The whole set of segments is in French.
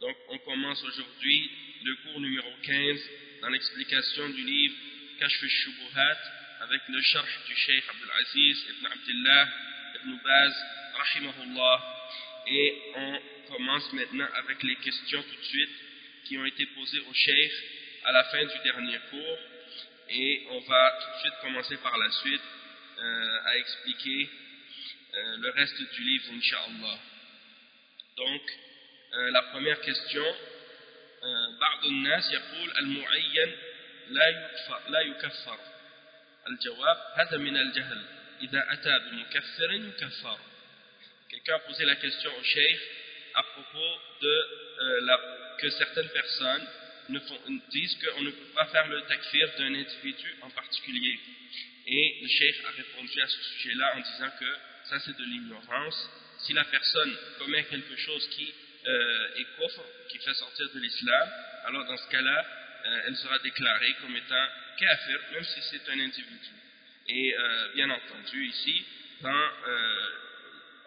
Donc on commence aujourd'hui le cours numéro 15 dans l'explication du livre Kashf al-Shubuhat avec le sharh du Cheikh Abdul Aziz ibn Abdullah ibn Baz rahimahullah et on commence maintenant avec les questions tout de suite qui ont été posées au Cheikh à la fin du dernier cours et on va tout de suite commencer par la suite euh, à expliquer euh, le reste du livre Inch'Allah. Donc la première question بعض الناس يقول المعين لا يكفر لا يكفر الجواب هذا من الجهل إذا أتى بمكفر يكفر Quelqu'un a posé la question au cheikh à propos de euh, la, que certaines personnes ne font, disent qu'on ne peut pas faire le takfir d'un individu en particulier. Et le cheikh a répondu à ce sujet-là en disant que ça c'est de l'ignorance. Si la personne commet quelque chose qui euh, est kofr, qui fait sortir de l'islam, alors dans ce cas-là, euh, elle sera déclarée comme étant kafir, même si c'est un individu. Et euh, bien entendu, ici, dans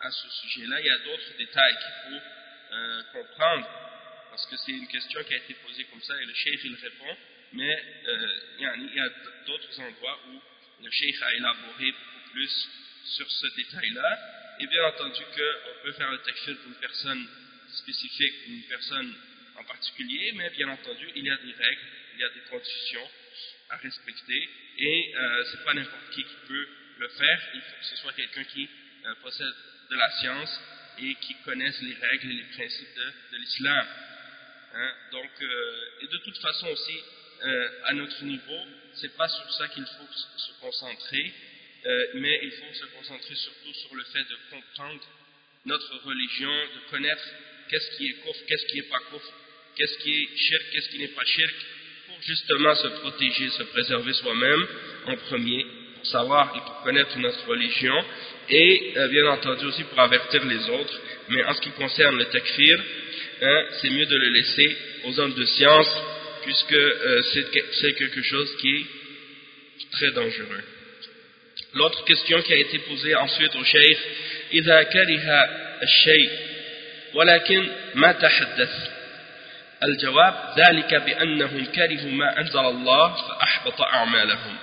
à ce sujet-là, il y a d'autres détails qu'il faut euh, comprendre, parce que c'est une question qui a été posée comme ça et le cheikh il répond, mais euh, il y a, a d'autres endroits où le cheikh a élaboré beaucoup plus sur ce détail-là, et bien entendu qu'on peut faire le takfir d'une personne spécifique, d'une personne en particulier, mais bien entendu il y a des règles, il y a des conditions à respecter, et euh, c'est pas n'importe qui qui peut le faire, il faut que ce soit quelqu'un qui euh, possède de la science et qui connaissent les règles et les principes de, l'islam. Hein? Donc, euh, et de toute façon aussi, euh, à notre niveau, c'est pas sur ça qu'il faut se concentrer, mais il faut se concentrer surtout sur le fait de comprendre notre religion, de connaître qu'est-ce qui est kouf, qu'est-ce qui n'est pas kouf, qu'est-ce qui est shirk, qu'est-ce qui n'est pas shirk, pour justement se protéger, se préserver soi-même en premier, pour savoir et pour connaître notre religion, et euh, bien entendu aussi pour avertir les autres. Mais en ce qui concerne le takfir, hein, c'est mieux de le laisser aux hommes de science, puisque euh, c'est quelque chose qui est très dangereux. L'autre question qui a été posée ensuite au cheikh, إذا كره الشيء ولكن ما تحدث. الجواب ذلك بأنهم كرهوا ما أنزل الله فأحبط أعمالهم.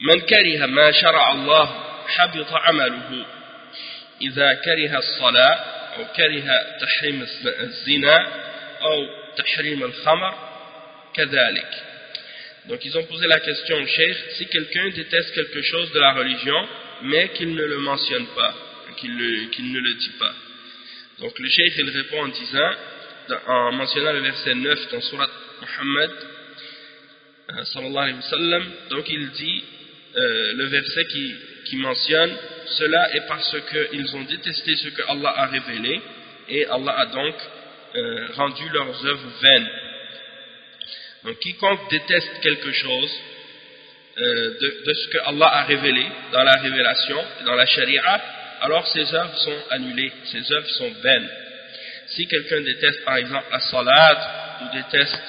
من كره ما شرع الله حبط عمله. إذا كره الصلاة أو كره تحريم الزنا أو تحريم الخمر كذلك. Donc ils ont posé la question au cheikh, si quelqu'un déteste quelque chose de la religion, mais qu'il ne le mentionne pas, qu'il qu ne le dit pas. Donc le cheikh il répond en disant, en mentionnant le verset 9 dans Surat Muhammad, sallallahu alayhi wa sallam, donc il dit, euh, le verset qui, mentionne cela est parce qu'ils ont détesté ce que Allah a révélé et Allah a donc euh, rendu leurs œuvres vaines. Donc quiconque déteste quelque chose euh, de, de, ce que Allah a révélé dans la révélation, dans la charia, alors ses œuvres sont annulées, ses œuvres sont vaines. si quelqu'un déteste par exemple la salat ou déteste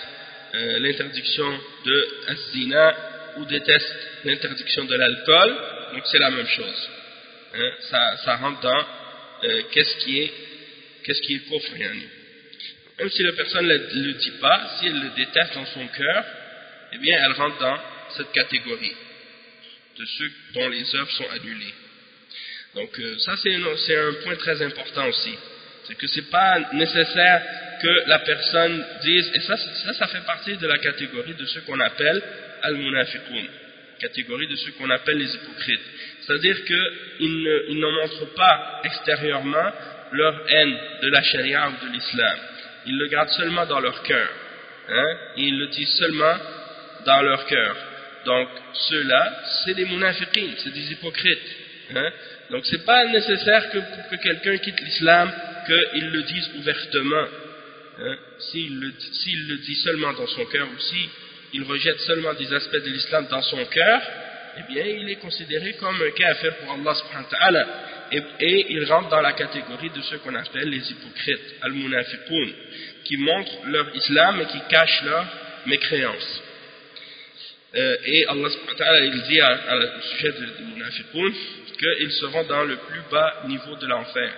euh, l'interdiction de zina ou déteste l'interdiction de l'alcool, donc c'est la même chose. Hein, ça, ça rentre dans euh, qu'est-ce qui est qu'est-ce qui est kufr Même si la personne ne le, dit pas, si elle le déteste dans son cœur, eh bien elle rentre dans cette catégorie de ceux dont les œuvres sont annulées. Donc euh, ça c'est un point très important aussi. C'est que c'est pas nécessaire que la personne dise, et ça, ça, fait partie de la catégorie de ceux qu'on appelle al-munafiqun, catégorie de ceux qu'on appelle les hypocrites. C'est-à-dire qu'ils ne, ne montrent pas extérieurement leur haine de la charia ou de l'islam. Ils le gardent seulement dans leur cœur. Hein, ils le disent seulement dans leur cœur. Donc, ceux-là, c'est des munafiqin, c'est des hypocrites. Hein. Donc, c'est pas nécessaire que, que quelqu'un quitte l'islam, qu'il le dise ouvertement. Hein. S'il le, dit seulement dans son cœur ou s'il rejette seulement des aspects de l'islam dans son cœur, eh bien, il est considéré comme un kafir pour Allah subhanahu wa ta'ala. Et, il rentre dans la catégorie de ceux qu'on appelle les hypocrites, al-munafiqun, qui montrent leur islam et qui cachent leur mécréance. Euh, et Allah subhanahu wa ta'ala, il dit au sujet des munafiqun qu'ils seront dans le plus bas niveau de l'enfer.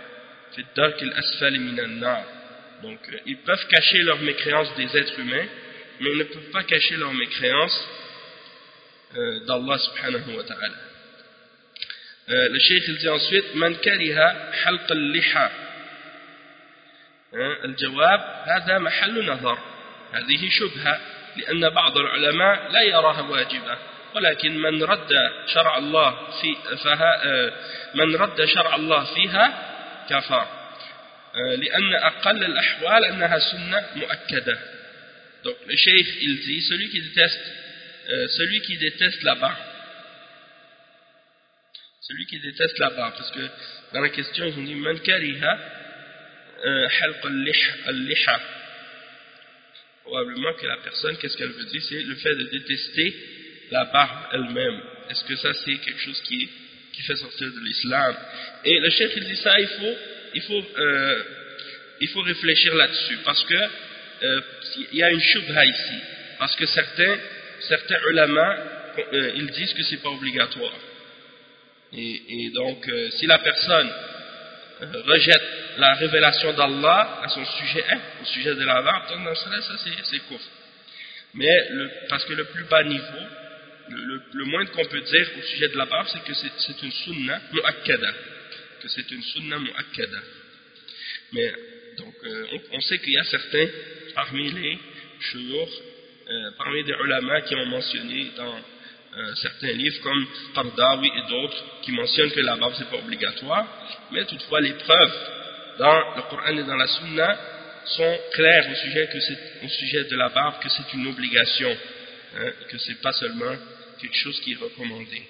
Donc, euh, ils peuvent cacher leur mécréance des êtres humains, mais ils ne peuvent pas cacher leur mécréance euh, d'Allah subhanahu wa ta'ala. Euh, le cheikh il dit ensuite من كره حلق اللحى الجواب هذا محل نظر هذه شبهة لأن بعض العلماء لا يراها واجبة ولكن من رد شرع الله في فها من رد شرع الله فيها كفر لأن أقل الأحوال أنها سنة مؤكدة donc le cheikh il dit celui qui déteste Euh, celui qui déteste barbe. Celui qui déteste barbe, parce que dans la question, ils ont dit Man kariha euh, halq al-liha. Probablement que la personne, qu'est-ce qu'elle veut dire? C'est le fait de détester la barbe elle-même. Est-ce que ça, c'est quelque chose qui, fait sortir de l'islam? Et le chef, il dit ça, il faut, il faut, euh, il faut réfléchir là-dessus, parce que il y a une shubha ici. Parce que certains certains ulama, euh, ils disent que c'est pas obligatoire. Et, donc, euh, si la personne euh, rejette la révélation d'Allah à son sujet, hein, au sujet de la barbe, cas ça c'est court. Mais parce que le plus bas niveau, le, le, moins qu'on peut dire au sujet de la barbe, c'est que c'est une sunna mu'akkada. Que c'est une sunna mu'akkada. Mais, donc, on, on, sait qu'il y a certains parmi les chouyours euh, parmi des ulama qui ont mentionné dans euh, certains livres comme Qardawi et d'autres qui mentionnent que la barbe c'est pas obligatoire. Mais toutefois les preuves dans le Coran et dans la Sunna sont claires au sujet, que au sujet de la barbe que c'est une obligation hein, que c'est pas seulement quelque chose qui est recommandé.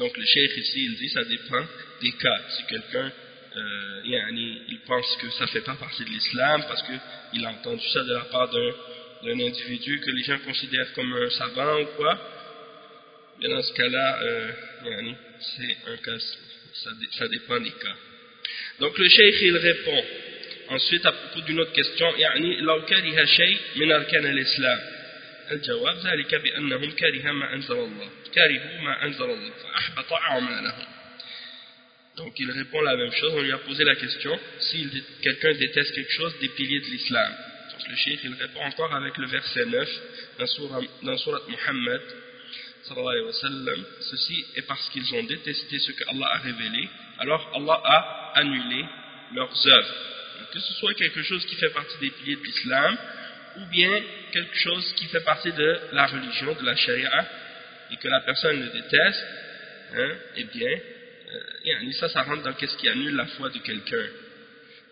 Donc le cheikh ici il dit ça dépend des cas. Si quelqu'un euh, il pense que ça fait pas partie de l'islam parce qu'il a entendu ça de la part d'un d'un individu que les gens considèrent comme un savant ou quoi, mais dans ce cas-là, euh, c'est un cas, ça, ça, dépend des cas. Donc le cheikh il répond ensuite à propos d'une autre question, يعني لو كره شيء من أركان الإسلام الجواب ذلك بأنهم كره ما أنزل الله كرهوا ما أنزل الله فأحبط أعمالهم Donc il répond la même chose, on lui a posé la question, si quelqu'un déteste quelque chose des piliers de l'islam, le cheikh il répond encore avec le verset 9 dans Surat, dans ceci est parce qu'ils ont détesté ce que Allah a révélé alors Allah a annulé leurs œuvres. Que ce soit quelque chose qui fait partie des piliers de l'islam ou bien quelque chose qui fait partie de la religion, de la charia et que la personne le déteste hein, eh bien euh, ça, ça rentre dans qu'est-ce qui annule la foi de quelqu'un.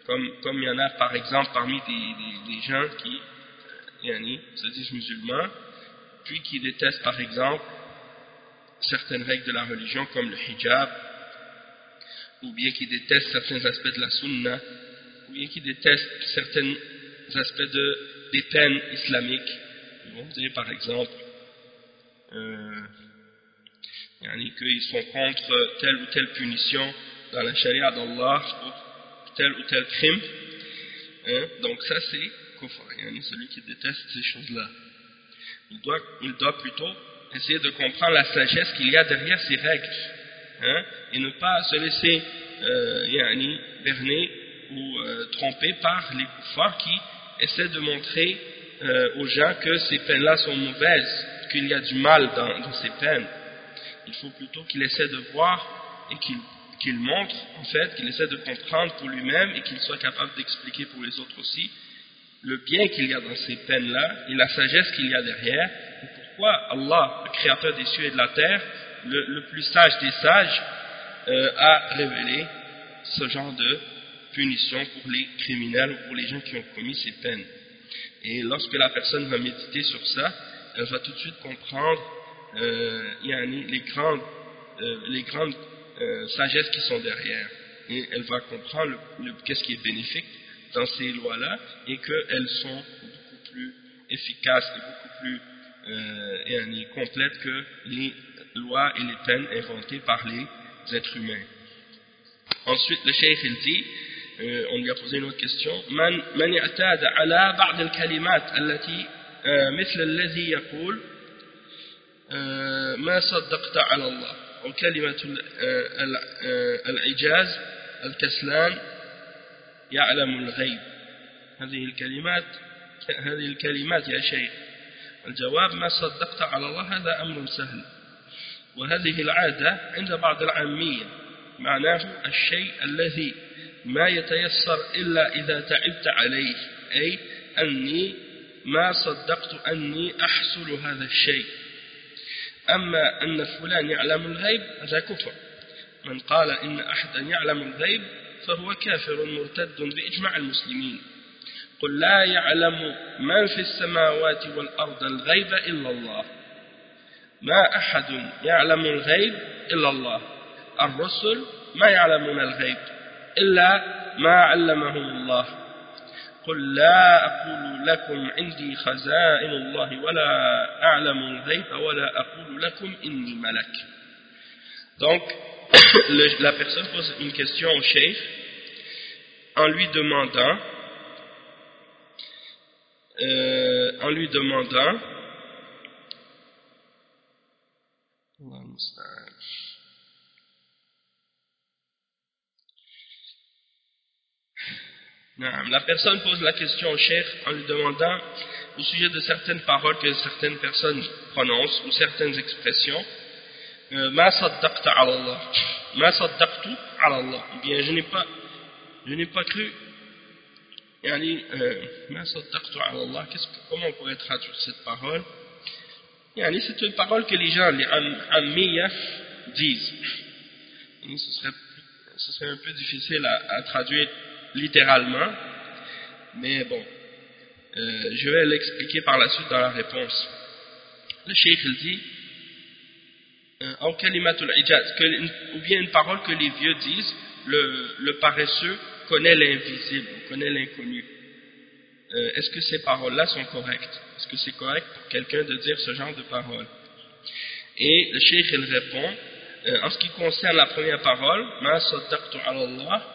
Comme, il y en a par exemple parmi des, gens qui yani, se disent musulmans, puis qui détestent par exemple certaines règles de la religion comme le hijab, ou bien qui détestent certains aspects de la sunna, ou bien qui détestent certains aspects de, des peines islamiques. Ils vont par exemple euh, qu'ils sont contre telle ou telle punition dans la charia d'Allah tel ou tel crime, Hein? Donc ça c'est kufr, celui qui déteste ces choses-là. Il doit plutôt essayer de comprendre la sagesse qu'il y a derrière ces règles. Hein? Et ne pas se laisser euh, berner ou euh, tromper par les kuffars qui essaient de montrer euh, aux gens que ces peines-là sont mauvaises, qu'il y a du mal dans, ces peines. Il faut plutôt qu'il essaie de voir et qu'il montre, en fait, qu'il essaie de comprendre pour lui-même et qu'il soit capable d'expliquer pour les autres aussi le bien qu'il y a dans ces peines-là et la sagesse qu'il y a derrière et pourquoi Allah, le créateur des cieux et de la terre, le, plus sage des sages, euh, a révélé ce genre de punition pour les criminels ou pour les gens qui ont commis ces peines. Et lorsque la personne va méditer sur ça, elle va tout de suite comprendre euh, les grandes, euh, les grandes euh, sagesses qui sont derrière. Et elle va comprendre qu'est-ce qui est bénéfique dans ces lois-là et qu'elles sont beaucoup plus efficaces et beaucoup plus euh, complètes que les lois et les peines inventées par les êtres humains. Ensuite, le cheikh il dit, euh, on lui a posé une autre question, من, من اعتاد على بعض الكلمات التي آه مثل الذي يقول آه ما صدقت على الله أو كلمة آه الإعجاز الكسلان يعلم الغيب هذه الكلمات هذه الكلمات يا شيخ الجواب ما صدقت على الله هذا أمر سهل. وهذه العادة عند بعض العامية معناه الشيء الذي ما يتيسر إلا إذا تعبت عليه أي أني ما صدقت أني أحصل هذا الشيء. أما أن فلان يعلم الغيب هذا كفر. من قال إن أحدا يعلم الغيب فهو كافر مرتد بإجماع المسلمين. قل لا يعلم من في السماوات والأرض الغيب إلا الله. ما أحد يعلم الغيب إلا الله. الرسل ما يعلمون الغيب إلا ما علمهم الله. قل لا أقول لكم عندي خزائن الله ولا أعلم الغيب ولا أقول لكم إني ملك. Donc le, la personne pose une question au cheikh en lui demandant euh, en lui demandant La personne pose la question au cheikh en lui demandant au sujet de certaines paroles que certaines personnes prononcent ou certaines expressions. Euh, Ma saddaqta ala Allah. Ma saddaqtu Allah. Bien je n'ai pas je n'ai pas cru euh, Ma saddaqtu ala Allah comment on pourrait traduire cette parole? yani, c'est une parole que les gens les ammiyah disent. Ce serait, ce serait un peu difficile à, traduire littéralement, mais bon, euh, je vais l'expliquer par la suite dans la réponse. Le cheikh il dit, euh, ou bien une parole que les vieux disent, le paresseux connaît l'invisible, connaît l'inconnu. Euh, est-ce que ces paroles-là sont correctes? Est-ce que c'est correct pour quelqu'un de dire ce genre de paroles? Et le cheikh il répond, en ce qui concerne la première parole, ma Allah,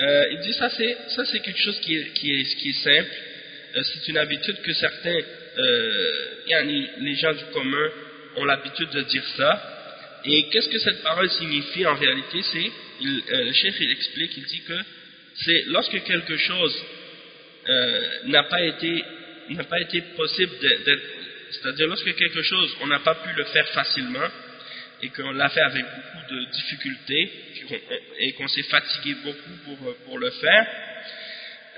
euh, il dit ça c'est ça c'est quelque chose qui est, simple. Euh, c'est une habitude que certains euh, les gens du commun ont l'habitude de dire ça. Et qu'est-ce que cette parole signifie en réalité? C'est euh, le chef il explique il dit que c'est lorsque quelque chose euh, n'a pas été n'a pas été possible c'est-à-dire lorsque quelque chose on n'a pas pu le faire facilement et qu'on l'a fait avec beaucoup de difficultés et qu'on s'est fatigué beaucoup pour, pour le faire,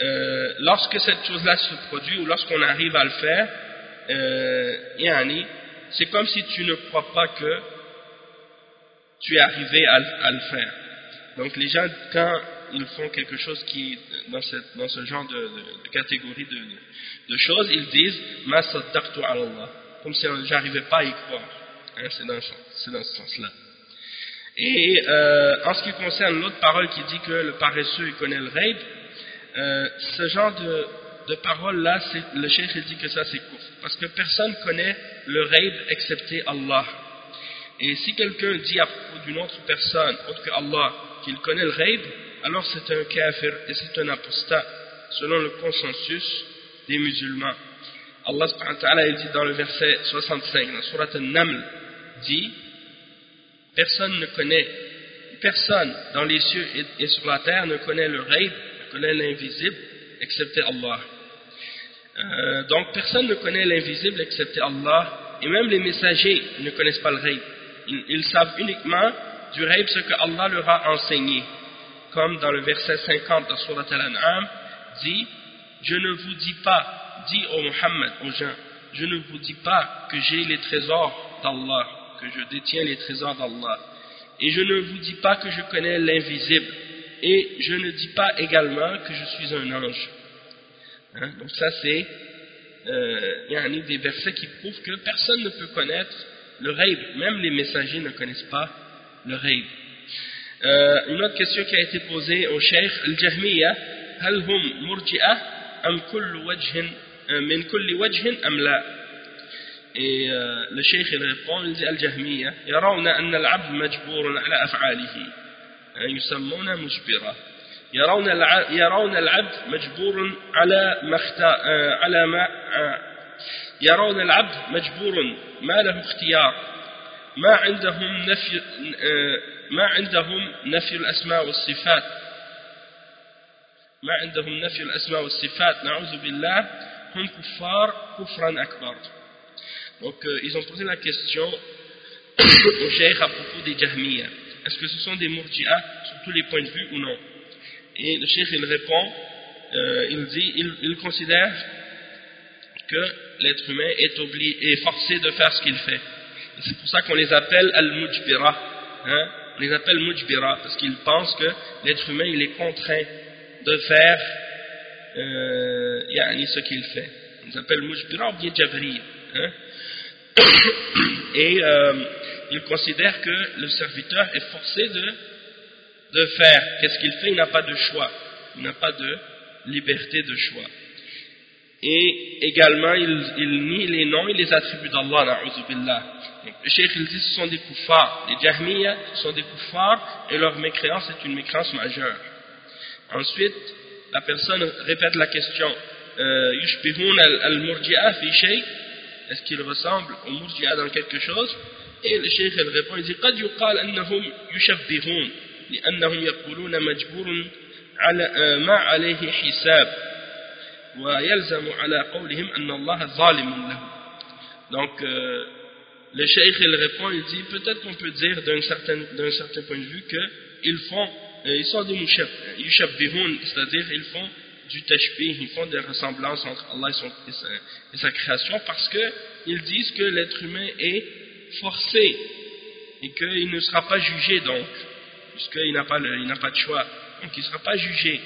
euh, lorsque cette chose-là se produit ou lorsqu'on arrive à le faire, euh, c'est comme si tu ne crois pas que tu es arrivé à, le faire. Donc les gens, quand ils font quelque chose qui dans, ce genre de, catégorie de, choses, ils disent « Ma Allah » comme si j'arrivais pas à y croire. Hein, c'est dans, ce sens-là. Et euh, en ce qui concerne l'autre parole qui dit que le paresseux il connaît le raid, euh, ce genre de, parole-là, le cheikh dit que ça c'est court. Parce que personne connaît le raid excepté Allah. Et si quelqu'un dit à propos d'une autre personne, autre que Allah, qu'il connaît le raid, alors c'est un kafir et c'est un apostat. selon le consensus des musulmans. Allah subhanahu dit dans le verset 65, dans Surat Al-Naml, dit Personne ne connaît, personne dans les cieux et sur la terre ne connaît le rêve, ne connaît l'invisible, excepté Allah. Euh, donc personne ne connaît l'invisible excepté Allah, et même les messagers ne connaissent pas le rêve. Ils, savent uniquement du rêve ce que Allah leur a enseigné. Comme dans le verset 50 de Surat Al-An'am, dit Je ne vous dis pas, dit au Muhammad, aux gens, je ne vous dis pas que j'ai les trésors d'Allah, que je détiens les trésors d'Allah. Et je ne vous dis pas que je connais l'invisible. Et je ne dis pas également que je suis un ange. Hein? Donc ça c'est euh, des versets qui prouvent que personne ne peut connaître le rêve. Même les messagers ne connaissent pas le rêve. Euh, une autre question qui a été posée au cheikh Al-Jahmiya. هل هم مرجئة أم كل وجه من كل وجه أم لا et euh, le cheikh il répond il dit Al-Jahmiya يرون أن العبد مجبور على أفعاله يسمون مجبرة يرون يرون العبد مجبور على ما على ما يرون العبد مجبور ما له اختيار ما عندهم نفي ما عندهم نفي الأسماء والصفات ما عندهم نفي الأسماء والصفات نعوذ بالله هم كفار كفرا أكبر Donc, euh, ils ont posé la question au cheikh à propos des Jahmiyyah. Est-ce que ce sont des Murji'ah sur tous les points de vue ou non Et le cheikh, il répond, euh, il dit, il, il considère que l'être humain est, obligé, est forcé de faire ce qu'il fait. C'est pour ça qu'on les appelle al-mujbira. Hein? On les appelle mujbira parce qu'ils pensent que l'être humain il est contraint de faire euh, ce qu'il fait. On les appelle mujbira ou bien jabri. Hein? Et euh, ils considèrent que le serviteur est forcé de, de faire. Qu'est-ce qu'il fait? Il n'a pas de choix. Il n'a pas de liberté de choix et également il, il, nie les noms et les attributs d'Allah le cheikh il dit ce sont des koufars les jahmiya sont des koufars et leur mécréance est une mécréance majeure ensuite la personne répète la question euh, yushbihun al-murji'a fi shay est-ce qu'ils ressemblent aux murji'a dans quelque chose et le cheikh il répond il dit قد يقال أنهم يشبهون لأنهم يقولون مجبور على ما عليه حساب donc euh, le cheikh il répond il dit peut-être qu'on peut dire d'un certain, certain point de vue qu'ils font euh, ils sont des yushabbihoun c'est-à-dire ils font du tashbih ils font des ressemblances entre Allah et, son, et, sa, création parce qu'ils disent que l'être humain est forcé et qu'il ne sera pas jugé donc puisqu'il n'a pas, pas de choix donc il ne sera pas jugé.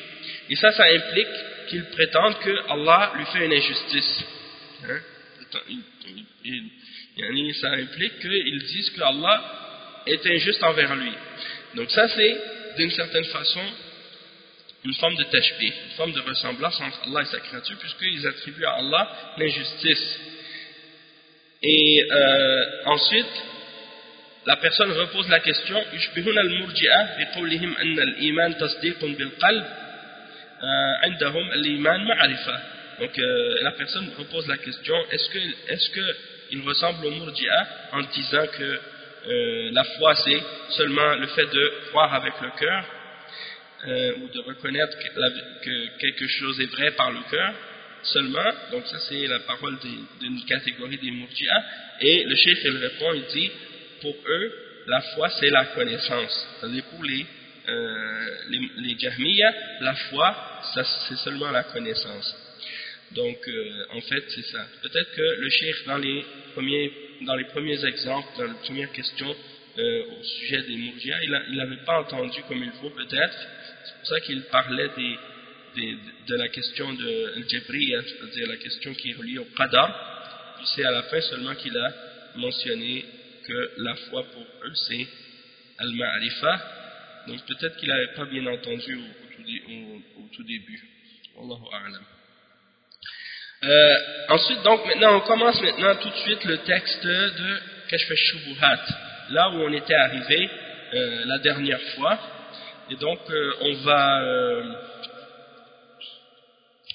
Et ça ça implique qu'ils prétendent que Allah lui fait une injustice. Hein? ça implique qu'ils disent que Allah est injuste envers lui. Donc ça c'est d'une certaine façon une forme de tashbih, une forme de ressemblance entre Allah et sa créature puisqu'ils attribuent à Allah l'injustice. Et euh, ensuite, la personne repose la question عندهم الإيمان معرفة donc euh, la personne repose la question est-ce que est-ce que il ressemble au Murji'a en disant que euh, la foi c'est seulement le fait de croire avec le cœur euh, ou de reconnaître que, la, que, quelque chose est vrai par le cœur seulement donc ça c'est la parole d'une catégorie des Murji'a et le chef il répond il dit pour eux la foi c'est la connaissance c'est-à-dire pour les euh, les, les la foi, c'est seulement la connaissance. Donc, euh, en fait, c'est ça. Peut-être que le cheikh, dans les premiers, dans les premiers exemples, dans les premières questions euh, au sujet des Murjia, il n'avait pas entendu comme il faut, peut-être. C'est pour ça qu'il parlait des, de la question de Al-Jabriya, c'est-à-dire la question qui est reliée au Qadar. Puis c'est à la fin seulement qu'il a mentionné que la foi pour eux, c'est Al-Ma'rifa, donc peut-être qu'il n'avait pas bien entendu au, tout, début. Allahu. Euh, ensuite, donc maintenant, on commence maintenant tout de suite le texte de Kashf Shubuhat, là où on était arrivé euh, la dernière fois. Et donc, euh, on va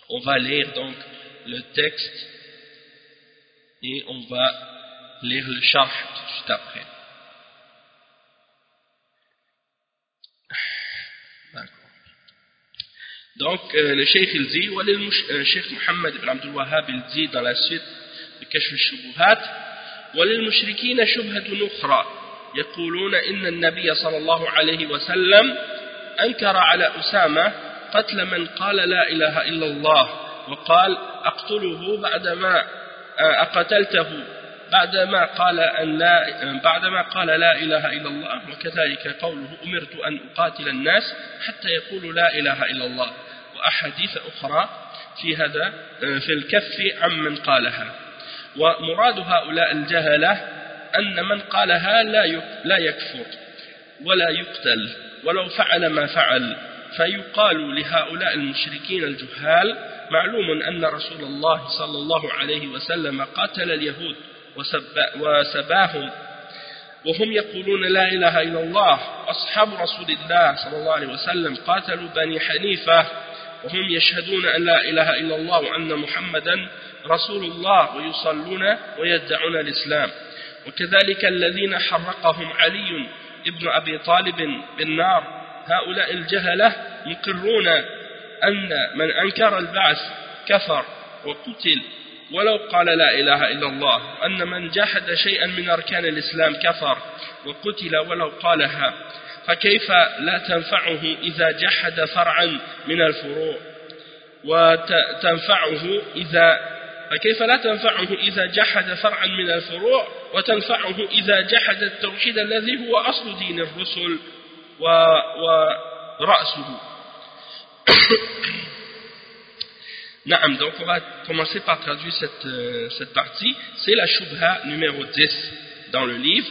on va lire donc le texte et on va lire le charge tout de suite après. Donc, euh, le cheikh il dit, le euh, cheikh Mohammed ibn Abdul Wahhab il dit dans la suite de Kashf al-Shubuhat, وللمشركين شبهة أخرى يقولون إن النبي صلى الله عليه وسلم أنكر على أسامة قتل من قال لا إله إلا الله وقال أقتله بعدما أقتلته بعدما قال أن لا بعدما قال لا إله إلا الله وكذلك قوله أمرت أن أقاتل الناس حتى يقولوا لا إله إلا الله وأحاديث أخرى في هذا في الكف عمن قالها. ومراد هؤلاء الجهلة أن من قالها لا يكفر ولا يقتل ولو فعل ما فعل. فيقال لهؤلاء المشركين الجهال معلوم أن رسول الله صلى الله عليه وسلم قاتل اليهود. وسباهم. وهم يقولون لا إله إلا الله. أصحاب رسول الله صلى الله عليه وسلم قاتلوا بني حنيفة. وهم يشهدون أن لا إله إلا الله وأن محمدا رسول الله ويصلون ويدعون الإسلام. وكذلك الذين حرقهم علي ابن أبي طالب بالنار. هؤلاء الجهلة يقرون أن من أنكر البعث كفر وقتل. ولو قال لا إله إلا الله أن من جحد شيئا من أركان الإسلام كفر وقتل ولو قالها فكيف لا تنفعه إذا جحد فرعا من الفروع؟ وتنفعه إذا فكيف لا تنفعه إذا جحد فرعا من الفروع؟ وتنفعه إذا جحد التوحيد الذي هو أصل دين الرسل ورأسه Donc on va commencer par traduire cette, euh, cette partie. C'est la Shubha numéro 10 dans le livre.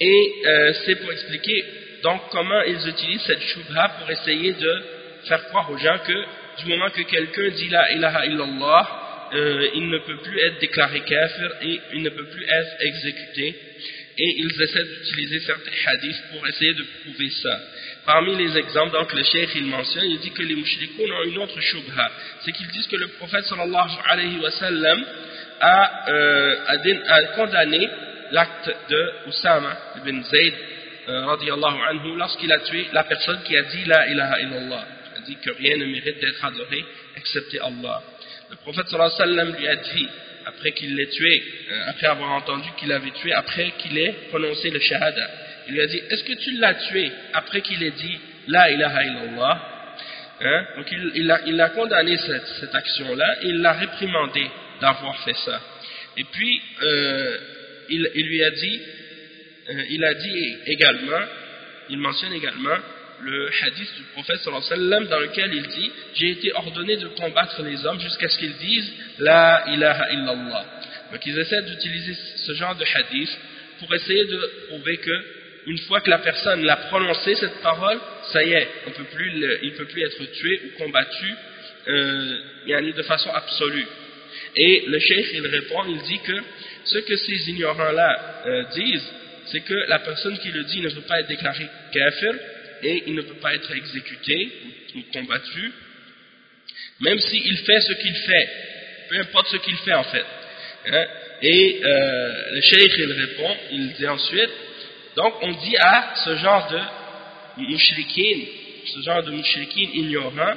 Et euh, c'est pour expliquer donc comment ils utilisent cette Shubha pour essayer de faire croire aux gens que du moment que quelqu'un dit la ilaha illallah, euh, il ne peut plus être déclaré kafir et il ne peut plus être exécuté. Et ils essaient d'utiliser certains hadiths pour essayer de prouver ça. Parmi les exemples, donc le cheikh il mentionne, il dit que les mouchrikoun ont une autre shubha. C'est qu'ils disent que le prophète sallallahu alayhi wa sallam a, euh, a, condamné l'acte de Oussama ibn Zayd euh, anhu lorsqu'il a tué la personne qui a dit la ilaha illallah. Il a dit que rien ne mérite d'être adoré excepté Allah. Le prophète sallallahu alayhi wa sallam lui a dit après qu'il l'ait tué, euh, après avoir entendu qu'il l'avait tué, après qu'il ait prononcé le shahada. Il lui a dit, est-ce que tu l'as tué après qu'il ait dit La ilaha illallah? Hein? Donc il, a, condamné cette, action-là et il l'a réprimandé d'avoir fait ça. Et puis, euh, il, lui a dit, euh, il a dit également, il mentionne également le hadith du prophète sallallahu alayhi wa sallam dans lequel il dit j'ai été ordonné de combattre les hommes jusqu'à ce qu'ils disent la ilaha illallah donc ils essaient d'utiliser ce genre de hadith pour essayer de prouver que une fois que la personne l'a prononcé cette parole ça y est il ne peut plus être tué ou combattu euh, de façon absolue et le cheikh il répond il dit que ce que ces ignorants là euh, disent c'est que la personne qui le dit ne peut pas être déclarée kafir et il ne peut pas être exécuté ou, combattu, même s'il fait ce qu'il fait, peu importe ce qu'il fait en fait. Hein. Et euh, le cheikh il répond, il dit ensuite, donc on dit à ce genre de mouchrikin, ce genre de mouchrikin ignorant,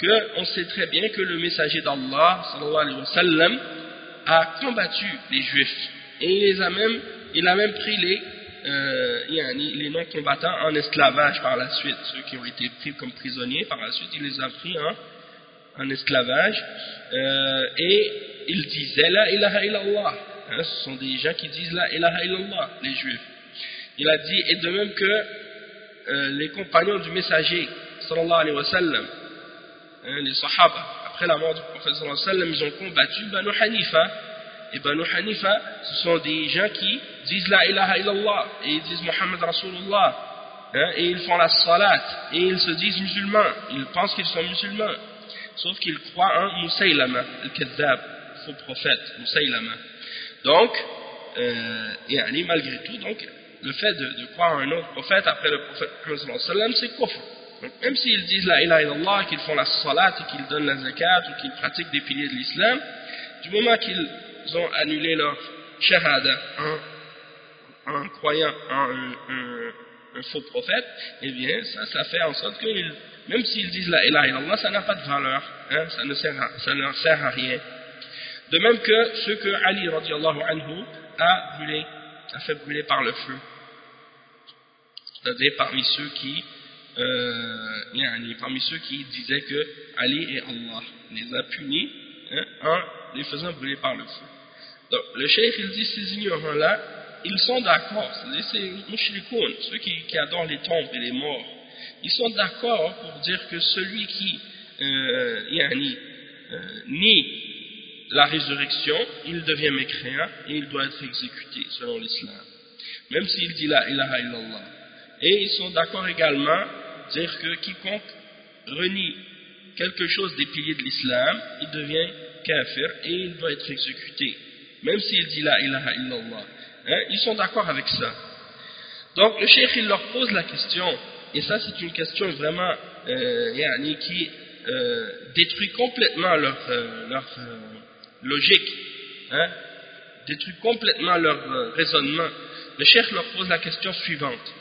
qu'on sait très bien que le messager d'Allah, sallallahu alayhi wa sallam, a combattu les juifs. Et il les a même, il a même pris les euh, les non-combattants en esclavage par la suite, ceux qui ont été pris comme prisonniers, par la suite il les a pris en, esclavage, euh, et ils disaient la ilaha illallah, hein, ce sont des gens qui disent la ilaha illallah, les juifs. Il a dit, et de même que euh, les compagnons du messager, sallallahu alayhi wa hein, les sahaba, après la mort du prophète sallallahu ils ont combattu Banu Hanifa, et Banu Hanifa, ce sont des gens qui disent la ilaha illallah, et ils disent Muhammad Rasulullah, hein, et ils font la salat, et ils se disent musulmans, ils pensent qu'ils sont musulmans, sauf qu'ils croient en Musaylama, le kadhab, faux prophète, Musaylama. Donc, euh, malgré tout, donc, le fait de, croire en un autre prophète après le prophète c'est kufr. même s'ils disent la ilaha illallah, qu'ils font la salat qu'ils donnent la zakat ou qu'ils pratiquent des piliers de l'islam, du moment qu'ils ont annulé leur shahada en, croyant en un, faux prophète, eh bien, ça, ça fait en sorte que, même s'ils disent la ilaha illallah, ça n'a pas de valeur, hein, ça, ne sert à, rien. De même que ceux que Ali anhu a brûlé, a fait brûler par le feu. C'est-à-dire parmi ceux qui euh, parmi ceux qui disaient que Ali est Allah, les a punis hein, en les faisant brûler par le feu. Donc, le cheikh, il dit, ces ignorants-là, ils sont d'accord, c'est les mushrikoun, ceux qui, qui, adorent les tombes et les morts, ils sont d'accord pour dire que celui qui euh, yani, euh, nie la résurrection, il devient mécréant et il doit être exécuté selon l'islam. Même s'il dit la ilaha illallah. Et ils sont d'accord également dire que quiconque renie quelque chose des piliers de l'islam, il devient kafir et il doit être exécuté. Même s'il dit la ilaha illallah. Hein, ils sont d'accord avec ça. Donc le cheikh il leur pose la question, et ça c'est une question vraiment euh, qui euh, détruit complètement leur, euh, euh, logique, hein, détruit complètement leur raisonnement. Le cheikh leur pose la question suivante.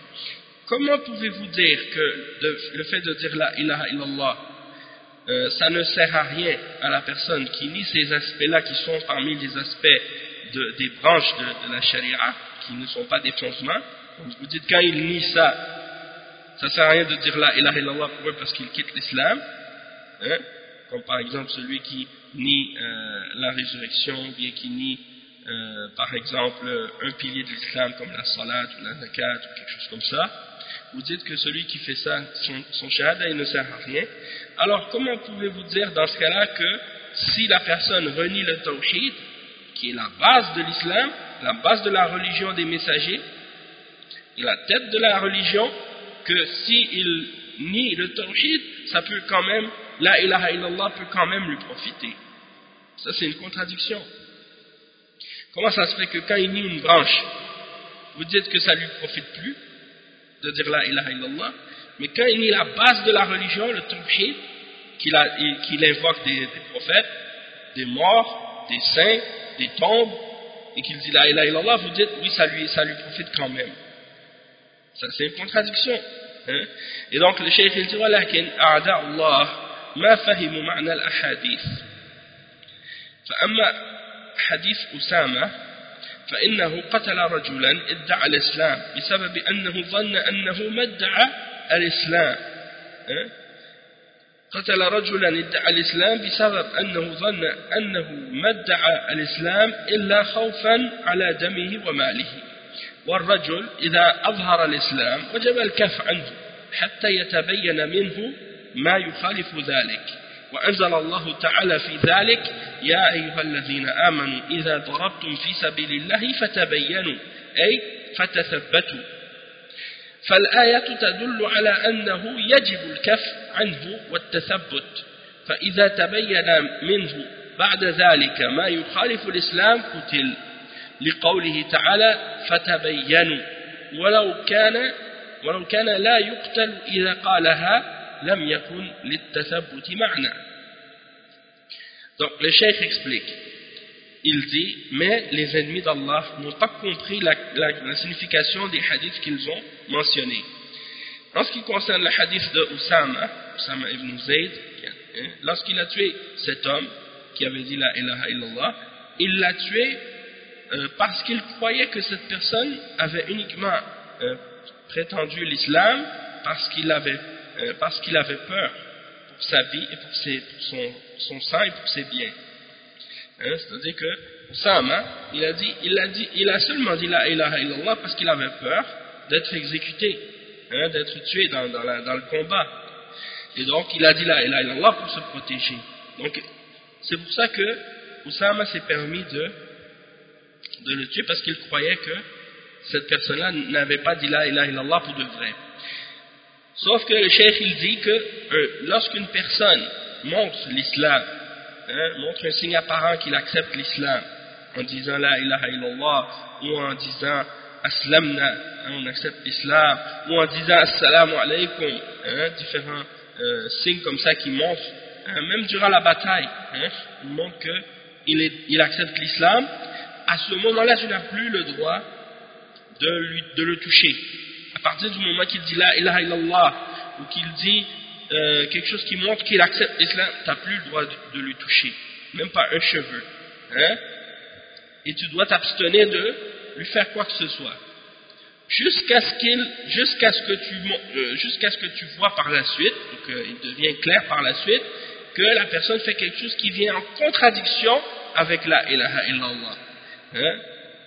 Comment pouvez-vous dire que le fait de dire la ilaha illallah, euh, ça ne sert à rien à la personne qui nie ces aspects-là qui sont parmi les aspects des branches de, la charia, qui ne sont pas des fondements Vous dites quand il nie ça, ça ne sert à rien de dire la ilaha illallah pour eux parce qu'il quitte l'islam, hein, comme par exemple celui qui nie euh, la résurrection, ou bien qui nie euh, par exemple un pilier de l'islam comme la salat ou la zakat ou quelque chose comme ça vous dites que celui qui fait ça, son, son shahada, il ne sert à rien. Alors, comment pouvez-vous dire dans ce cas-là que si la personne renie le tawhid, qui est la base de l'islam, la base de la religion des messagers, et la tête de la religion, que s'il nie le tawhid, ça peut quand même, la ilaha illallah peut quand même lui profiter? Ça, c'est une contradiction. Comment ça se fait que quand il nie une branche, vous dites que ça ne lui profite plus? de dire la ilaha illallah, mais quand il est la base de la religion, le tawhid, qu'il invoque des, prophètes, des morts, des saints, des tombes, et qu'il dit la ilaha illallah, vous dites oui, ça lui, ça lui profite quand même. Ça, c'est une contradiction. Hein? Et donc, le cheikh, il dit, ولكن أعداء الله ما فهموا معنى الأحاديث فأما حديث أسامة فإنه قتل رجلا ادعى الإسلام بسبب أنه ظن أنه ما ادعى الإسلام قتل رجلا ادعى الإسلام بسبب أنه ظن أنه ما ادعى الإسلام إلا خوفا على دمه وماله. والرجل إذا أظهر الإسلام وجب الكف عنه حتى يتبين منه ما يخالف ذلك. وأنزل الله تعالى في ذلك يا أيها الذين آمنوا إذا ضربتم في سبيل الله فتبينوا أي فتثبتوا. فالآية تدل على أنه يجب الكف عنه والتثبت. فإذا تبين منه بعد ذلك ما يخالف الإسلام قتل. لقوله تعالى فتبينوا. ولو كان ولو كان لا يقتل إذا قالها lam yakun litathabbuti ma'na. Donc le cheikh explique, il dit, mais les ennemis d'Allah n'ont pas compris la, signification des hadiths qu'ils ont mentionnés. En ce qui concerne le hadith de Oussama ibn Zayd, hein, lorsqu'il a tué cet homme qui avait dit la ilaha illallah, il l'a tué euh, parce qu'il croyait que cette personne avait uniquement euh, prétendu l'islam parce qu'il avait euh, parce qu'il avait peur pour sa vie et pour, son, son, sang et pour ses biens. Hein, C'est-à-dire que Sam, hein, il, a dit, il, a dit, il a seulement dit la ilaha illallah parce qu'il avait peur d'être exécuté, hein, d'être tué dans, le combat. Et donc il a dit la ilaha illallah pour se protéger. Donc c'est pour ça que Oussama s'est permis de, de le tuer parce qu'il croyait que cette personne-là n'avait pas dit la ilaha illallah pour de vrai. Sauf que le cheikh il dit que euh, lorsqu'une personne montre l'islam, hein, montre un signe apparent qu'il accepte l'islam, en disant la ilaha illallah, ou en disant aslamna, hein, on accepte l'islam, ou en disant assalamu alaykum, hein, différents euh, signes comme ça qui montrent, hein, même durant la bataille, hein, il montre qu'il il accepte l'islam, à ce moment-là, tu n'as plus le droit de le toucher. À partir du moment qu'il dit la ilaha illallah, ou qu'il dit euh, quelque chose qui montre qu'il accepte l'islam, tu n'as plus le droit de, de, lui toucher, même pas un cheveu. Hein? Et tu dois t'abstenir de lui faire quoi que ce soit. Jusqu'à ce, qu'il, jusqu'à ce, que tu, euh, jusqu'à ce que tu vois par la suite, donc euh, il devient clair par la suite, que la personne fait quelque chose qui vient en contradiction avec la ilaha illallah. Hein?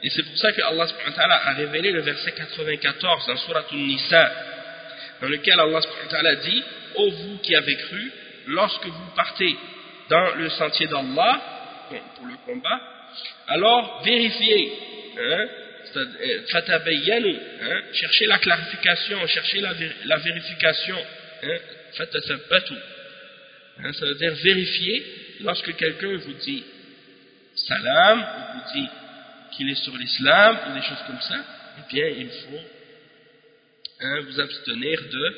Et c'est pour ça que Allah a révélé le verset 94 dans Surah An-Nisa, dans lequel Allah dit Ô vous qui avez cru, lorsque vous partez dans le sentier d'Allah, pour le combat, alors vérifiez, hein, fatabayyanu, hein, cherchez la clarification, cherchez la, vérification, hein, hein, ça veut dire vérifier lorsque quelqu'un vous dit salam, ou vous dit qu'il est sur l'islam, ou des choses comme ça, eh bien il faut hein, vous abstenir de,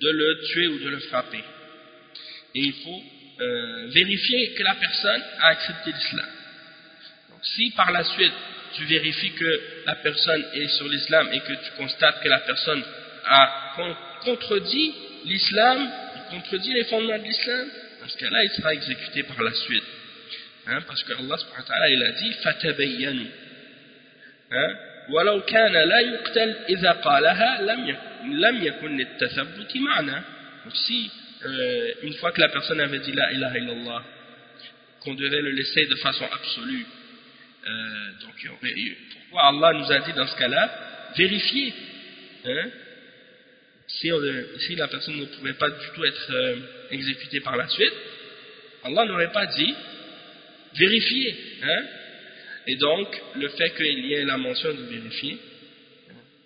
de le tuer ou de le frapper. Et il faut euh, vérifier que la personne a accepté l'islam. Donc si par la suite tu vérifies que la personne est sur l'islam et que tu constates que la personne a contredit l'islam, contredit les fondements de l'islam, dans ce cas-là il sera exécuté par la suite. Hein, parce que Allah subhanahu wa ta'ala il a dit fatabayyanu hein, ولو كان لا يقتل إذا قالها لم لم يكن للتثبت معنى donc si euh, une fois que la personne avait dit la ilaha illallah qu'on devait le laisser de façon absolue euh, donc pourquoi Allah nous a dit dans ce cas-là vérifier hein, si, on, si, la personne ne pouvait pas du tout être euh, exécutée par la suite Allah n'aurait pas dit vérifier. Hein? Et donc, le fait qu'il y ait la mention de vérifier,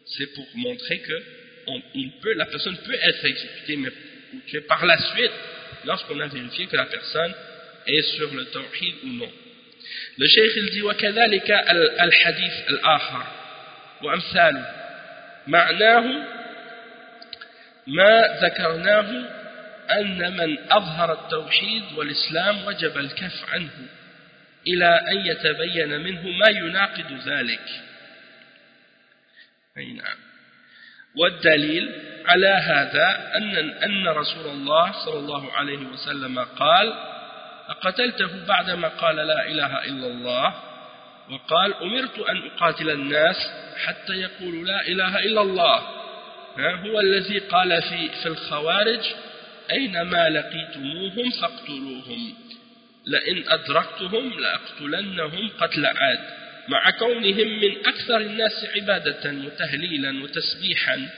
c'est pour montrer que on, il peut, la personne peut être exécutée, mais par la suite, lorsqu'on a vérifié que la personne est sur le tawhid ou non. Le cheikh il dit وكذلك الحديث الآخر وأمثاله معناه ما ذكرناه أن من أظهر التوحيد والإسلام وجب الكف عنه إلى أن يتبين منه ما يناقض ذلك. أي نعم. والدليل على هذا أن, أن رسول الله صلى الله عليه وسلم قال أقتلته بعدما قال لا إله إلا الله؟ وقال أمرت أن أقاتل الناس حتى يقولوا لا إله إلا الله. هو الذي قال في, في الخوارج أينما لقيتموهم فاقتلوهم. لئن أدركتهم لأقتلنهم قتل عاد. مع كونهم من أكثر الناس عبادة وتهليلا وتسبيحا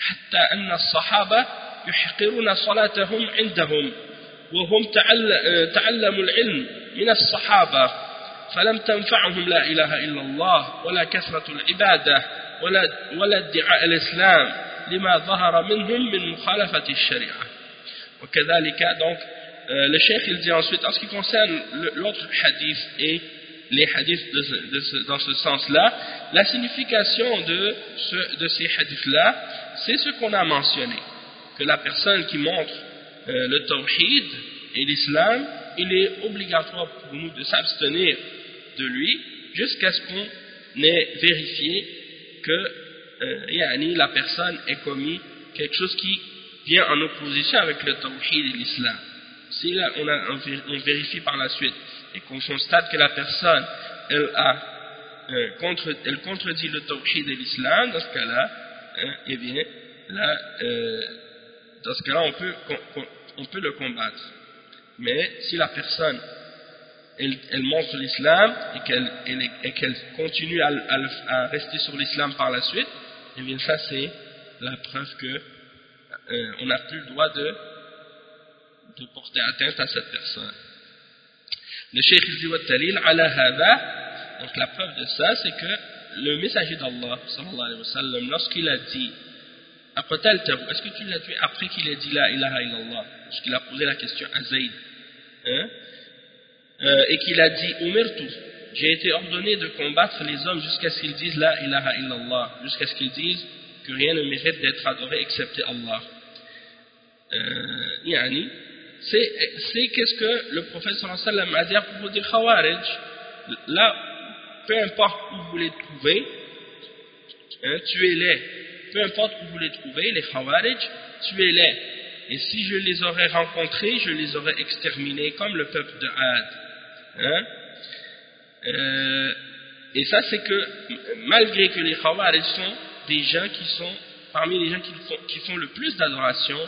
حتى أن الصحابة يحقرون صلاتهم عندهم وهم تعلموا العلم من الصحابة فلم تنفعهم لا إله إلا الله ولا كثرة العبادة ولا, ولا ادعاء الإسلام لما ظهر منهم من مخالفة الشريعة. وكذلك donc Euh, le cheikh il dit ensuite, en ce qui concerne l'autre hadith et les hadiths dans ce sens-là, la signification de ces hadiths-là, c'est ce qu'on a mentionné, que la personne qui montre euh, le tawhid et l'islam, il est obligatoire pour nous de s'abstenir de lui jusqu'à ce qu'on ait vérifié que euh, la personne ait commis quelque chose qui vient en opposition avec le tawhid et l'islam si là, on, vérifie par la suite et qu'on constate que la personne, elle, euh, contre, elle contredit le tawhid de l'islam, dans ce cas-là, hein, eh bien, là, euh, dans ce cas-là, on peut, on, peut le combattre. Mais si la personne, elle, elle montre l'islam et qu'elle et continue à, à, rester sur l'islam par la suite, eh bien, ça, c'est la preuve que euh, on n'a plus le droit de de porter atteinte à cette personne. Le Cheikh dit Talil ala hada, donc la preuve de ça, c'est que le messager d'Allah, sallallahu alayhi wa lorsqu'il a dit est-ce que tu l'as tué après qu'il ait dit la ilaha illallah Lorsqu'il a posé la question à Zayd. Hein? Euh, et qu'il a dit Umirtu j'ai été ordonné de combattre les hommes jusqu'à ce qu'ils disent la ilaha illallah, jusqu'à ce qu'ils disent que rien ne mérite d'être adoré excepté Allah. Euh, c'est qu'est-ce que le prophète sallam a dit à propos des Khawarij? Là, peu importe où vous les trouvez, hein, tuez-les. Peu importe où vous les trouvez, les Khawarij, tuez-les. Et si je les aurais rencontrés, je les aurais exterminés comme le peuple de Had. Hein? Euh, et ça, c'est que malgré que les Khawarij sont des gens qui sont parmi les gens qui font, le plus d'adoration,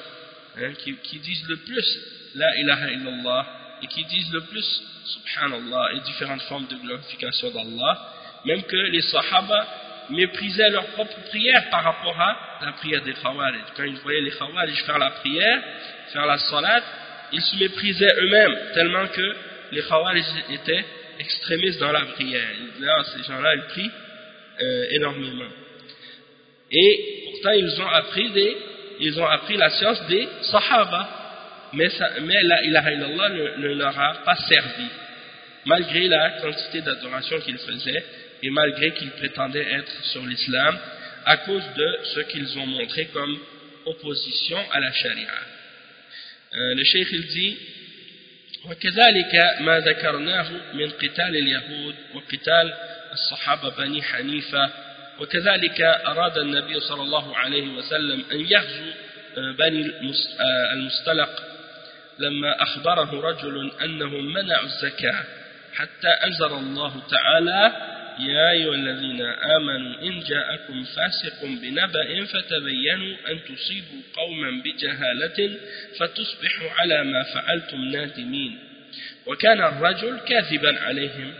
hein, qui, disent le plus La ilaha illallah et qui disent le plus Subhanallah et différentes formes de glorification d'Allah, même que les Sahaba méprisaient leur propre prière par rapport à la prière des Khawarij. Quand ils voyaient les Khawarij faire la prière, faire la salat, ils se méprisaient eux-mêmes, tellement que les Khawarij étaient extrémistes dans la prière. Ces gens-là, ils prient euh, énormément. Et pourtant, ils ont appris, des, ils ont appris la science des Sahaba Mais, ça, mais la ilaha illallah ne, ne leur a pas servi, malgré la quantité d'adoration qu'ils faisaient et malgré qu'ils prétendaient être sur l'islam, à cause de ce qu'ils ont montré comme opposition à la charia. Euh, le cheikh il dit وكذلك ما ذكرناه من قتال اليهود وقتال الصحابة بني حنيفة وكذلك أراد النبي صلى الله عليه وسلم أن يغزو بني المستلق لما أخبره رجل أنهم منعوا الزكاة حتى أنزل الله تعالى يا أيها الذين آمنوا إن جاءكم فاسق بنبأ فتبينوا أن تصيبوا قوما بجهالة فتصبحوا على ما فعلتم نادمين. وكان الرجل كاذبا عليهم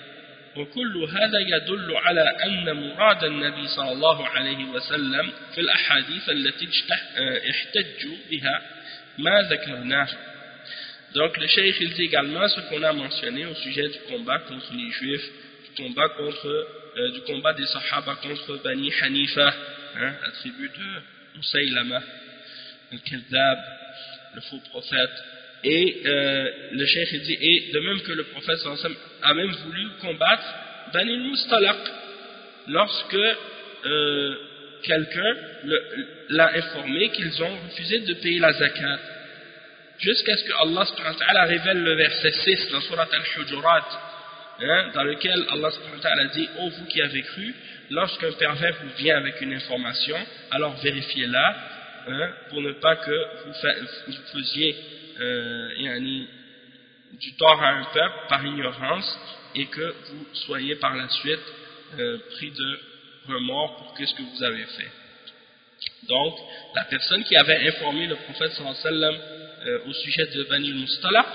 وكل هذا يدل على أن مراد النبي صلى الله عليه وسلم في الأحاديث التي احتجوا بها ما ذكرناه. Donc le cheikh il dit également ce qu'on a mentionné au sujet du combat contre les juifs combat contre, euh, du combat des Sahaba contre Bani Hanifa, hein, la tribu de Moussaïlama, le Keldab, le faux prophète. Et euh, le cheikh dit, et de même que le prophète a même voulu combattre Bani Mustalaq, lorsque euh, quelqu'un l'a informé qu'ils ont refusé de payer la zakat. Jusqu'à ce que Allah révèle le verset 6 dans Surat Al-Hujurat, hein, dans lequel Allah dit « Ô vous qui avez cru, lorsqu'un pervers vous vient avec une information, alors vérifiez-la, hein, pour ne pas que vous, vous faisiez euh, du tort à un peuple par ignorance et que vous soyez par la suite euh, pris de remords pour ce que vous avez fait. » Donc, la personne qui avait informé le prophète sallallahu alayhi wa sallam euh, au sujet de Bani Mustalaq,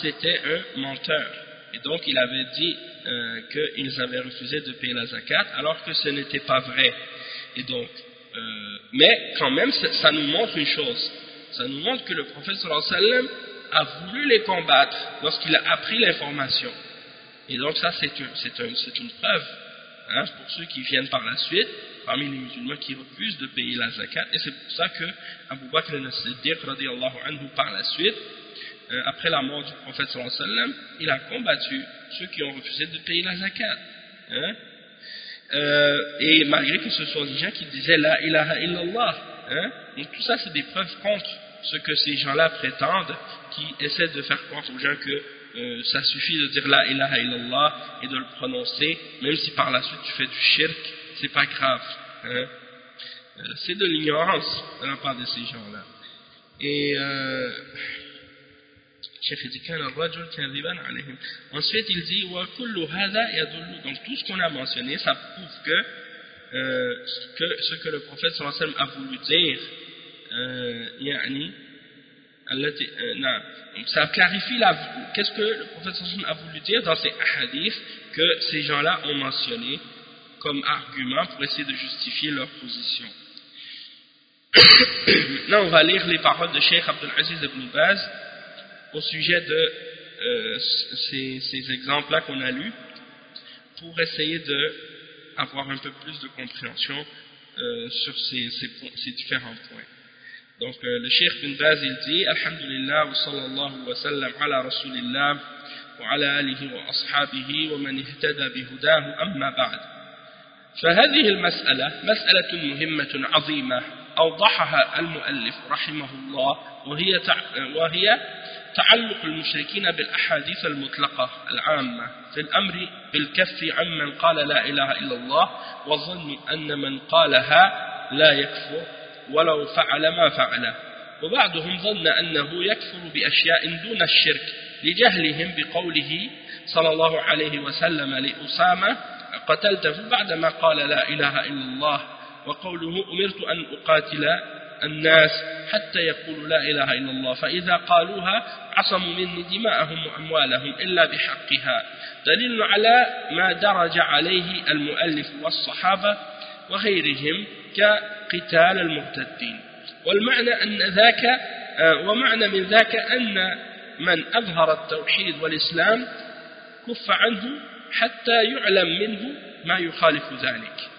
c'était un menteur. Et donc il avait dit euh, qu'ils avaient refusé de payer la zakat alors que ce n'était pas vrai. Et donc, euh, mais quand même ça, nous montre une chose. Ça nous montre que le prophète sallam a voulu les combattre lorsqu'il a appris l'information. Et donc ça c'est un, une preuve hein, pour ceux qui viennent par la suite parmi les musulmans qui refusent de payer la zakat. Et c'est pour ça que Abu Bakr al-Siddiq anhu par la suite euh, après la mort du prophète sallallahu alayhi wa sallam, il a combattu ceux qui ont refusé de payer la zakat. Hein. Euh, et malgré que ce soit des gens qui disaient la ilaha illallah. Hein. Donc tout ça c'est des preuves contre ce que ces gens-là prétendent, qui essaient de faire croire aux gens que euh, ça suffit de dire la ilaha illallah et de le prononcer, même si par la suite tu fais du shirk, c'est pas grave. Hein. c'est de l'ignorance de la part de ces gens-là. Et Ensuite, il dit Donc, tout ce qu'on a mentionné, ça prouve que, euh, que ce que le prophète sallallahu a voulu dire, euh, euh ça clarifie qu'est-ce que le prophète a voulu dire dans ces hadiths que ces gens-là ont mentionné comme argument pour essayer de justifier leur position. Maintenant, on va lire les paroles de Cheikh Abdelaziz Ibn Baz au sujet de euh, ces, ces exemples-là qu'on a lus pour essayer d'avoir un peu plus de compréhension euh, sur ces, ces, ces, différents points. Donc, euh, le Cheikh Ibn Baz, il dit « Alhamdulillah wa sallallahu wa sallam ala rasulillah wa ala alihi wa ashabihi wa man ihtada bihudahu amma ba'd » فهذه المسألة مسألة مهمة عظيمة أوضحها المؤلف رحمه الله وهي وهي تعلق المشركين بالأحاديث المطلقة العامة في الأمر بالكف عمن قال لا إله إلا الله وظن أن من قالها لا يكفر ولو فعل ما فعل. وبعضهم ظن أنه يكفر بأشياء دون الشرك لجهلهم بقوله صلى الله عليه وسلم لأسامة قتلته بعدما قال لا إله إلا الله وقوله أمرت أن أقاتل الناس حتى يقولوا لا إله إلا الله. فإذا قالوها عصموا مني دماءهم وأموالهم إلا بحقها. دليل على ما درج عليه المؤلف والصحابة وغيرهم كقتال المرتدين. والمعنى أن ذاك ومعنى من ذاك أن من أظهر التوحيد والإسلام كف عنه حتى يعلم منه ما يخالف ذلك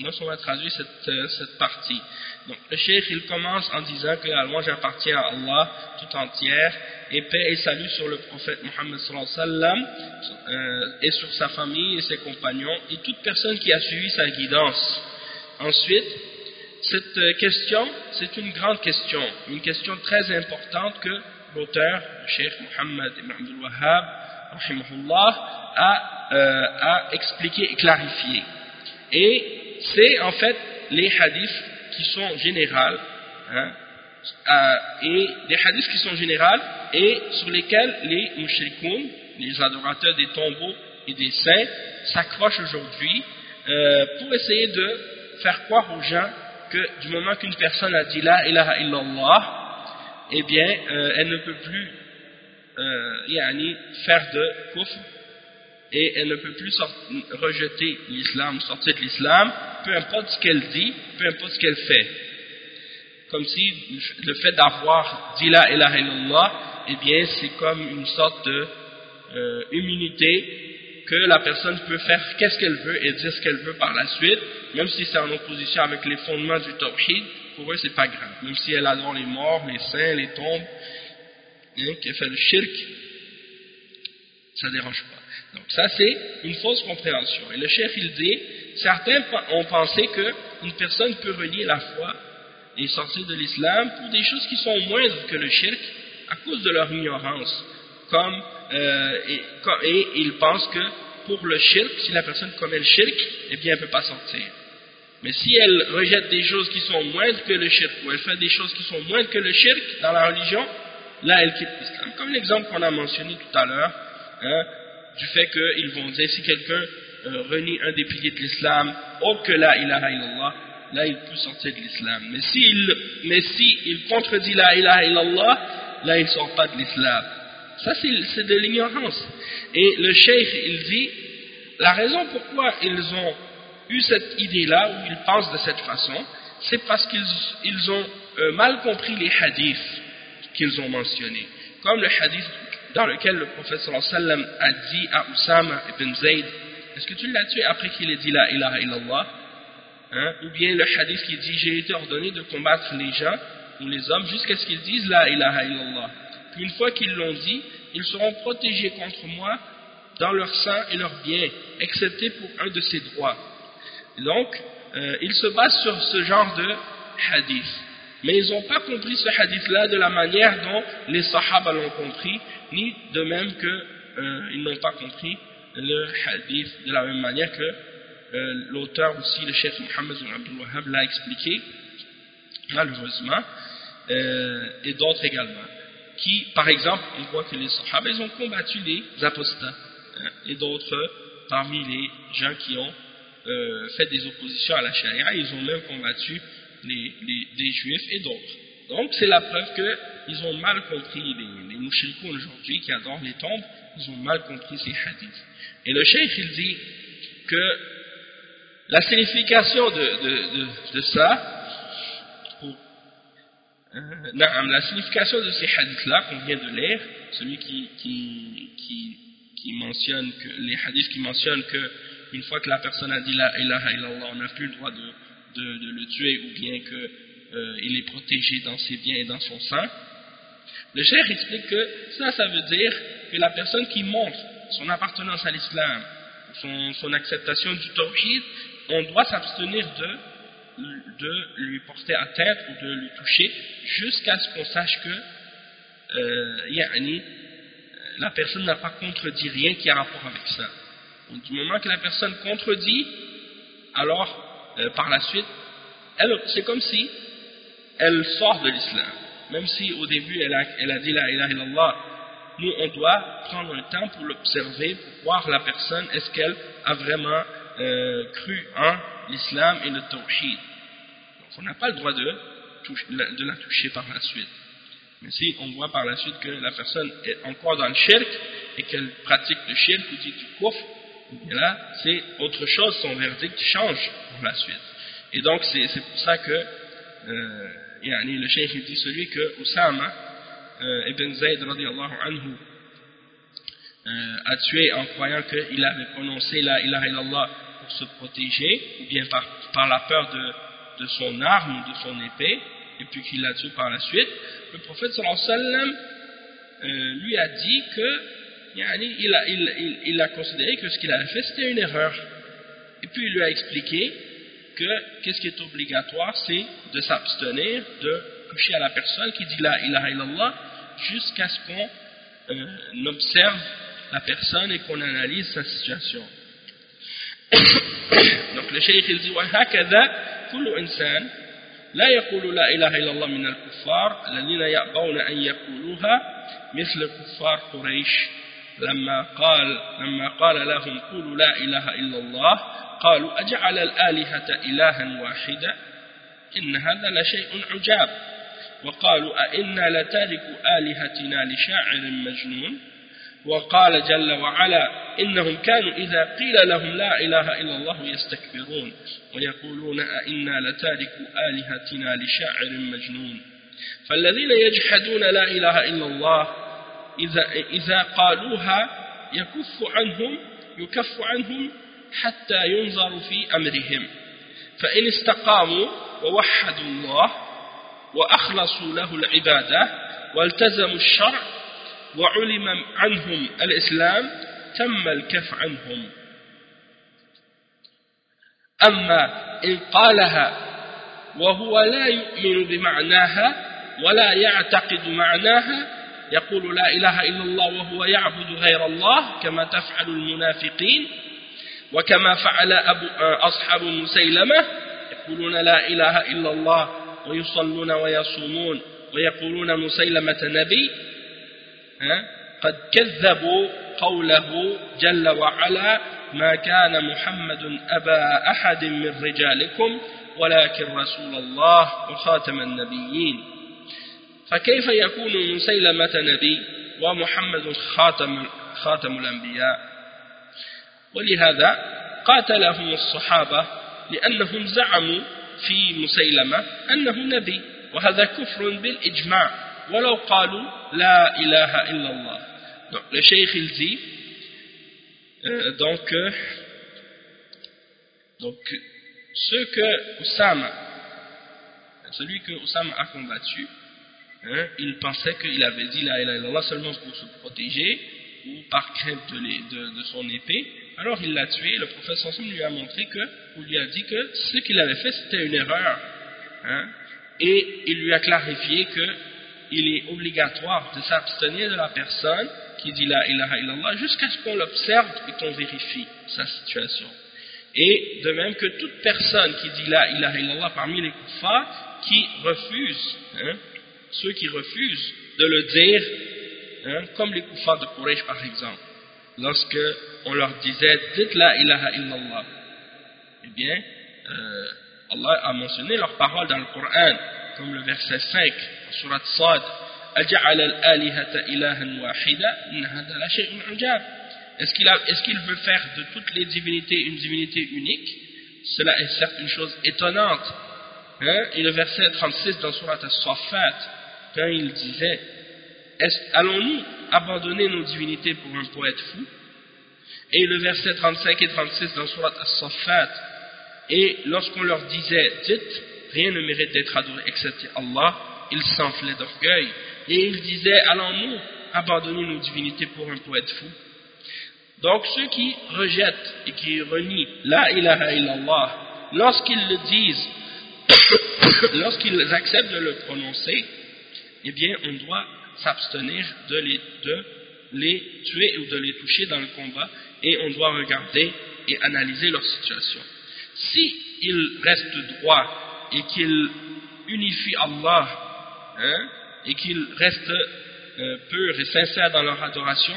Donc, on va traduire cette, euh, cette partie. Donc, le cheikh, il commence en disant que la louange appartient à Allah tout entière, et paix et salut sur le prophète Mohammed sallallahu alayhi wa sallam, euh, et sur sa famille et ses compagnons, et toute personne qui a suivi sa guidance. Ensuite, cette euh, question, c'est une grande question, une question très importante que l'auteur, le cheikh Mohammed ibn Abdul Wahhab, a, euh, a expliqué et clarifié. Et c'est en fait les hadiths qui sont générales, hein, et des hadiths qui sont générales et sur lesquels les mushrikoun, les adorateurs des tombeaux et des saints, s'accrochent aujourd'hui euh, pour essayer de faire croire aux gens que du moment qu'une personne a dit la ilaha illallah, eh bien, euh, elle ne peut plus yani, faire de kufr et elle ne peut plus rejeter l'islam, sortir de l'islam, peu importe ce qu'elle dit, peu importe ce qu'elle fait. Comme si le fait d'avoir dit la ilaha illallah, eh bien c'est comme une sorte de euh, que la personne peut faire qu'est-ce qu'elle veut et dire ce qu'elle veut par la suite, même si c'est en opposition avec les fondements du tawhid, pour eux c'est pas grave. Même si elle adore les morts, les saints, les tombes, hein, qu'elle fait le shirk, ça dérange pas. Donc ça c'est une fausse compréhension. Et le chef il dit, certains ont pensé qu'une personne peut relier la foi et sortir de l'islam pour des choses qui sont moindres que le shirk à cause de leur ignorance. Comme, euh, et, ils pensent que pour le shirk, si la personne commet le shirk, eh bien elle ne peut pas sortir. Mais si elle rejette des choses qui sont moindres que le shirk, ou elle fait des choses qui sont moindres que le shirk dans la religion, là elle quitte l'islam. Comme l'exemple qu'on a mentionné tout à l'heure, hein, du fait qu'ils vont dire si quelqu'un euh, renie un des piliers de l'islam, autre que la ilaha illallah, là il peut sortir de l'islam. Mais s'il mais si il contredit la ilaha illallah, là il ne sort pas de l'islam. Ça c'est de l'ignorance. Et le cheikh il dit, la raison pourquoi ils ont eu cette idée-là, ou ils pensent de cette façon, c'est parce qu'ils ont euh, mal compris les hadiths qu'ils ont mentionnés. Comme le hadith dans lequel le prophète sallam a dit à Oussama ibn Zayd est-ce que tu l'as tué après qu'il ait dit la ilaha illallah? Hein? ou bien le hadith qui dit j'ai été ordonné de combattre les gens ou les hommes jusqu'à ce qu'ils disent la ilaha illallah puis une fois qu'ils l'ont dit ils seront protégés contre moi dans leur sang et leurs biens excepté pour un de ces droits donc euh, ils se basent sur ce genre de hadith mais ils n'ont pas compris ce hadith-là de la manière dont les sahaba l'ont compris, ni de même qu'ils euh, n'ont pas compris le hadith de la même manière que euh, l'auteur aussi, le chef Mohammed Abdul Wahhab l'a expliqué, malheureusement, euh, et d'autres également. Qui, par exemple, on voit que les sahaba, ils ont combattu les apostats, hein, et d'autres parmi les gens qui ont fait des oppositions à la charia, ils ont même combattu les, juifs et d'autres. Donc c'est la preuve qu'ils ont mal compris, les, les aujourd'hui qui adorent les tombes, ils ont mal compris ces hadiths. Et le cheikh il dit que la signification de, de, ça, pour, euh, la signification de ces hadiths-là qu'on vient de lire, celui qui, qui, qui, qui, mentionne que, les hadiths qui mentionnent que une fois que la personne a dit la ilaha illallah, on n'a plus le droit de de, le tuer ou bien qu'il euh, est protégé dans ses biens et dans son sang. Le cher explique que ça, ça veut dire que la personne qui montre son appartenance à l'islam, son, acceptation du tawhid, on doit s'abstenir de de lui porter atteinte ou de lui toucher jusqu'à ce qu'on sache que euh, la personne n'a pas contredit rien qui a rapport avec ça. du moment que la personne contredit, alors euh, par la suite, c'est comme si elle sort de l'islam. Même si au début elle a, dit la ilaha illallah, nous on doit prendre un temps pour l'observer, pour voir la personne, est-ce qu'elle a vraiment euh, cru en l'islam et le tawhid on n'a pas le droit de, la toucher par la suite. Mais si on voit par la suite que la personne est encore dans le shirk et qu'elle pratique le shirk ou dit du kouf, et là, c'est autre chose, son verdict change par la suite. Et donc, c'est pour ça que euh, le cheikh dit celui que Oussama euh, ibn Zayd anhu euh, a tué en croyant qu'il avait prononcé la ilaha illallah pour se protéger, ou bien par, la peur de de son arme ou de son épée, et puis qu'il l'a tué par la suite, le prophète sallallahu alayhi wa sallam euh, lui a dit que il, a, il, il, a considéré que ce qu'il avait fait c'était une erreur. Et puis il lui a expliqué que qu'est-ce qui est obligatoire, c'est de s'abstenir de toucher à la personne qui dit la ilaha illallah jusqu'à ce qu'on euh, observe la personne et qu'on analyse sa situation. Donc le cheikh il dit كل إنسان لا يقول لا إله إلا الله من الكفار الذين يأبون أن يقولوها مثل كفار قريش لما قال لما قال لهم قولوا لا إله إلا الله قالوا أجعل الآلهة إلها واحدا؟ إن هذا لشيء عجاب. وقالوا أئنا لتارك آلهتنا لشاعر مجنون؟ وقال جل وعلا إنهم كانوا إذا قيل لهم لا إله إلا الله يستكبرون ويقولون أئنا لتارك آلهتنا لشاعر مجنون. فالذين يجحدون لا إله إلا الله إذا, إذا قالوها يكف عنهم يكف عنهم حتى ينظر في أمرهم. فإن استقاموا ووحدوا الله وأخلصوا له العبادة والتزموا الشرع وعلم عنهم الإسلام تم الكف عنهم. أما إن قالها وهو لا يؤمن بمعناها ولا يعتقد معناها يقول لا إله إلا الله وهو يعبد غير الله كما تفعل المنافقين وكما فعل أبو أصحاب مسيلمة. يقولون لا إله إلا الله ويصلون ويصومون ويقولون مسيلمة نبي. قد كذبوا قوله جل وعلا ما كان محمد أبا أحد من رجالكم ولكن رسول الله وخاتم النبيين. فكيف يكون مسيلمة نبي ومحمد خاتم, خاتم الأنبياء؟ ولهذا قاتلهم الصحابة لأنهم زعموا في مسيلمة أنه نبي وهذا كفر بالإجماع ولو قالوا لا إله إلا الله. Donc le cheikh dit Euh, donc, donc, ce que Oussama, celui que Oussama a combattu, hein, il pensait qu'il avait dit la ilaha illallah seulement pour se protéger ou par crainte de, son épée. Alors il l'a tué, le professeur Sam lui a montré que, ou lui a dit que ce qu'il avait fait c'était une erreur. Hein, et il lui a clarifié qu'il est obligatoire de s'abstenir de la personne qui dit la ilaha illallah jusqu'à ce qu'on l'observe et qu'on vérifie sa situation. Et de même que toute personne qui dit la ilaha illallah parmi les kuffars qui refusent, hein, ceux qui refusent de le dire, hein, comme les kuffars de Quraysh par exemple, lorsque on leur disait dites la ilaha illallah, eh bien, euh, Allah a mentionné leurs paroles dans le Coran, comme le verset 5, surat Sad, est-ce qu'il veut faire de toutes les divinités une divinité unique? Cela est certes une chose étonnante. Hein? Et le verset 36 dans Surat As-Saffat, quand il disait Allons-nous abandonner nos divinités pour un poète fou? Et le verset 35 et 36 dans Surat As-Saffat, et lorsqu'on leur disait Dites, rien ne mérite d'être adoré excepté Allah, ils s'enflaient d'orgueil et il disait allons-nous abandonné nos divinités pour un poète fou? Donc ceux qui rejettent et qui renient la ilaha illallah, lorsqu'ils le disent, lorsqu'ils acceptent de le prononcer, eh bien on doit s'abstenir de les, tuer ou de les toucher dans le combat et on doit regarder et analyser leur situation. Si ils restent droits et qu'ils unifient Allah hein, et qu'ils restent euh, purs et sincères dans leur adoration,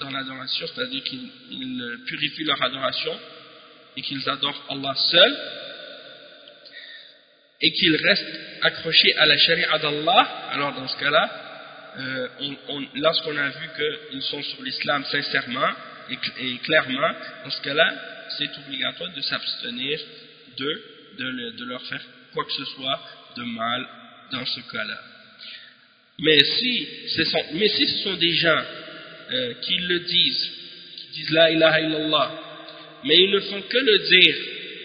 dans l'adoration, c'est-à-dire qu'ils purifient leur adoration et qu'ils adorent Allah seul et qu'ils restent accrochés à la charia d'Allah, alors dans ce cas-là, euh, lorsqu'on a vu qu'ils sont sur l'islam sincèrement et, clairement, dans ce cas-là, c'est obligatoire de s'abstenir de, de, leur faire quoi que ce soit de mal dans ce cas-là. Mais si, mais si ce sont des gens euh, qui le disent, qui disent la ilaha illallah, mais ils ne font que le dire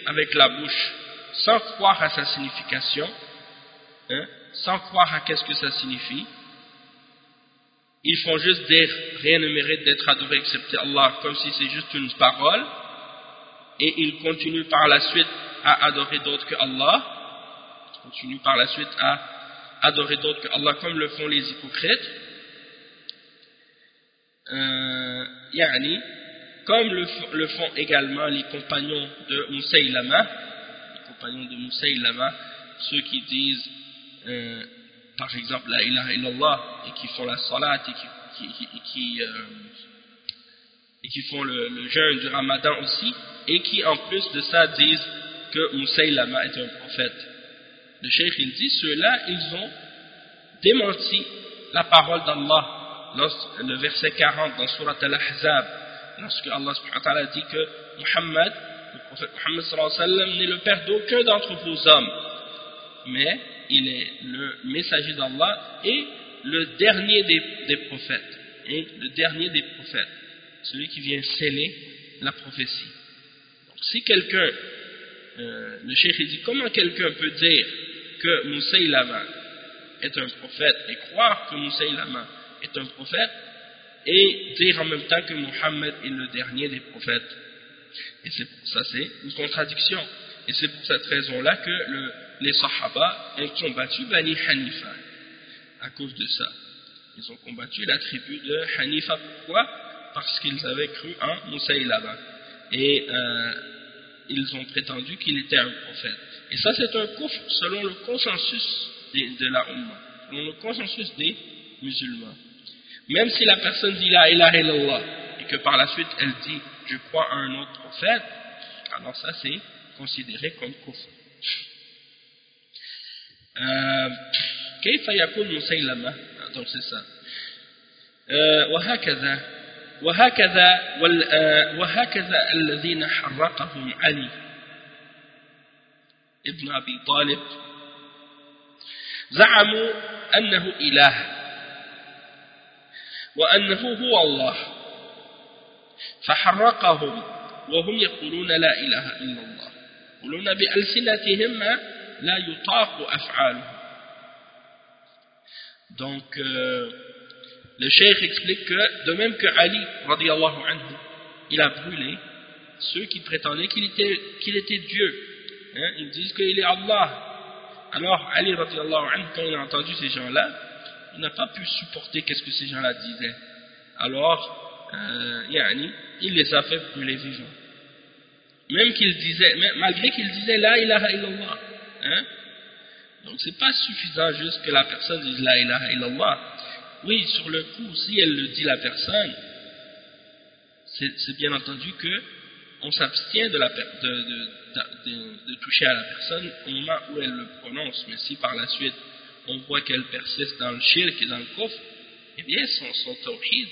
avec la bouche, sans croire à sa signification, hein, sans croire à qu'est-ce que ça signifie, ils font juste dire rien ne mérite d'être adoré excepté Allah, comme si c'est juste une parole, et ils continuent par la suite à adorer d'autres que Allah, ils continuent par la suite à adorer d'autres que Allah, comme le font les hypocrites, euh, yani, comme le, font également les compagnons de Moussaïlama, compagnons de Moussaïlama, ceux qui disent euh, par exemple la ilaha illallah et qui font la salat et qui, euh, font le, jeûne du ramadan aussi et qui en plus de ça disent que Moussaïlama est un prophète. Le cheikh il dit ceux-là ils ont démenti la parole d'Allah le verset 40 dans Surat Al-Ahzab lorsque Allah subhanahu dit que Muhammad wa sallam n'est le père d'aucun d'entre vos hommes mais il est le messager d'Allah et le dernier des, prophètes. Et le dernier des prophètes, celui qui vient sceller la prophétie. Donc si quelqu'un, euh, le cheikh dit, comment quelqu'un peut dire que Moussaïlama est un prophète et croire que Moussaïlama est un prophète et dire en même temps que Mohammed est le dernier des prophètes? Et c'est ça, c'est une contradiction. Et c'est pour cette raison-là que le, les Sahaba ont combattu Bani Hanifa à cause de ça. Ils ont combattu la tribu de Hanifa. Pourquoi? Parce qu'ils avaient cru en Moussaïlaba. Et euh, ils ont prétendu qu'il était un prophète. Et ça, c'est un coup selon le consensus de, la Ummah, selon le consensus des musulmans. Même si la personne dit la ilaha illallah que par la suite elle dit je crois à un autre prophète, alors ça c'est considéré comme kufr. كيف يكون مسيلمة donc c'est ça وهكذا وهكذا وهكذا الذين حرقهم علي ابن أبي طالب زعموا أنه إله وأنه هو الله فحرقهم وهم يقولون لا إله إلا الله يقولون بألسنتهم ما la yutaqu af'alu. Donc, euh, le cheikh explique que, de même que Ali, radiallahu anhu, il a brûlé ceux qui prétendaient qu'il était, qu'il était Dieu. Hein, ils disent qu'il est Allah. Alors, Ali, radiallahu anhu, quand il a entendu ces gens-là, il n'a pas pu supporter qu'est-ce que ces gens-là disaient. Alors, euh, il les a fait vivants. Même qu'il disait, malgré qu'il disait La ilaha illallah. Hein? Donc c'est pas suffisant juste que la personne dise la ilaha illallah. Oui, sur le coup, si elle le dit la personne, c'est bien entendu que on s'abstient de, de, de, toucher à la personne au moment où elle le prononce. Mais si par la suite on voit qu'elle persiste dans le shirk et dans le coffre, eh bien son, son tawhid,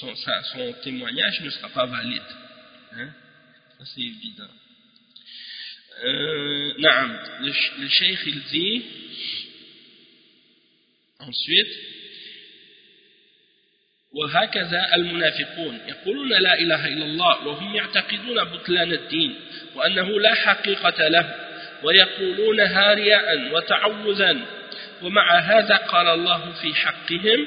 son, son témoignage ne sera pas valide. Hein? Ça c'est évident. Euh, نعم le, cheikh il dit ensuite وهكذا المنافقون يقولون لا إله إلا الله وهم يعتقدون بطلان الدين وأنه لا حقيقة له ويقولونها رياء وتعوذا ومع هذا قال الله في حقهم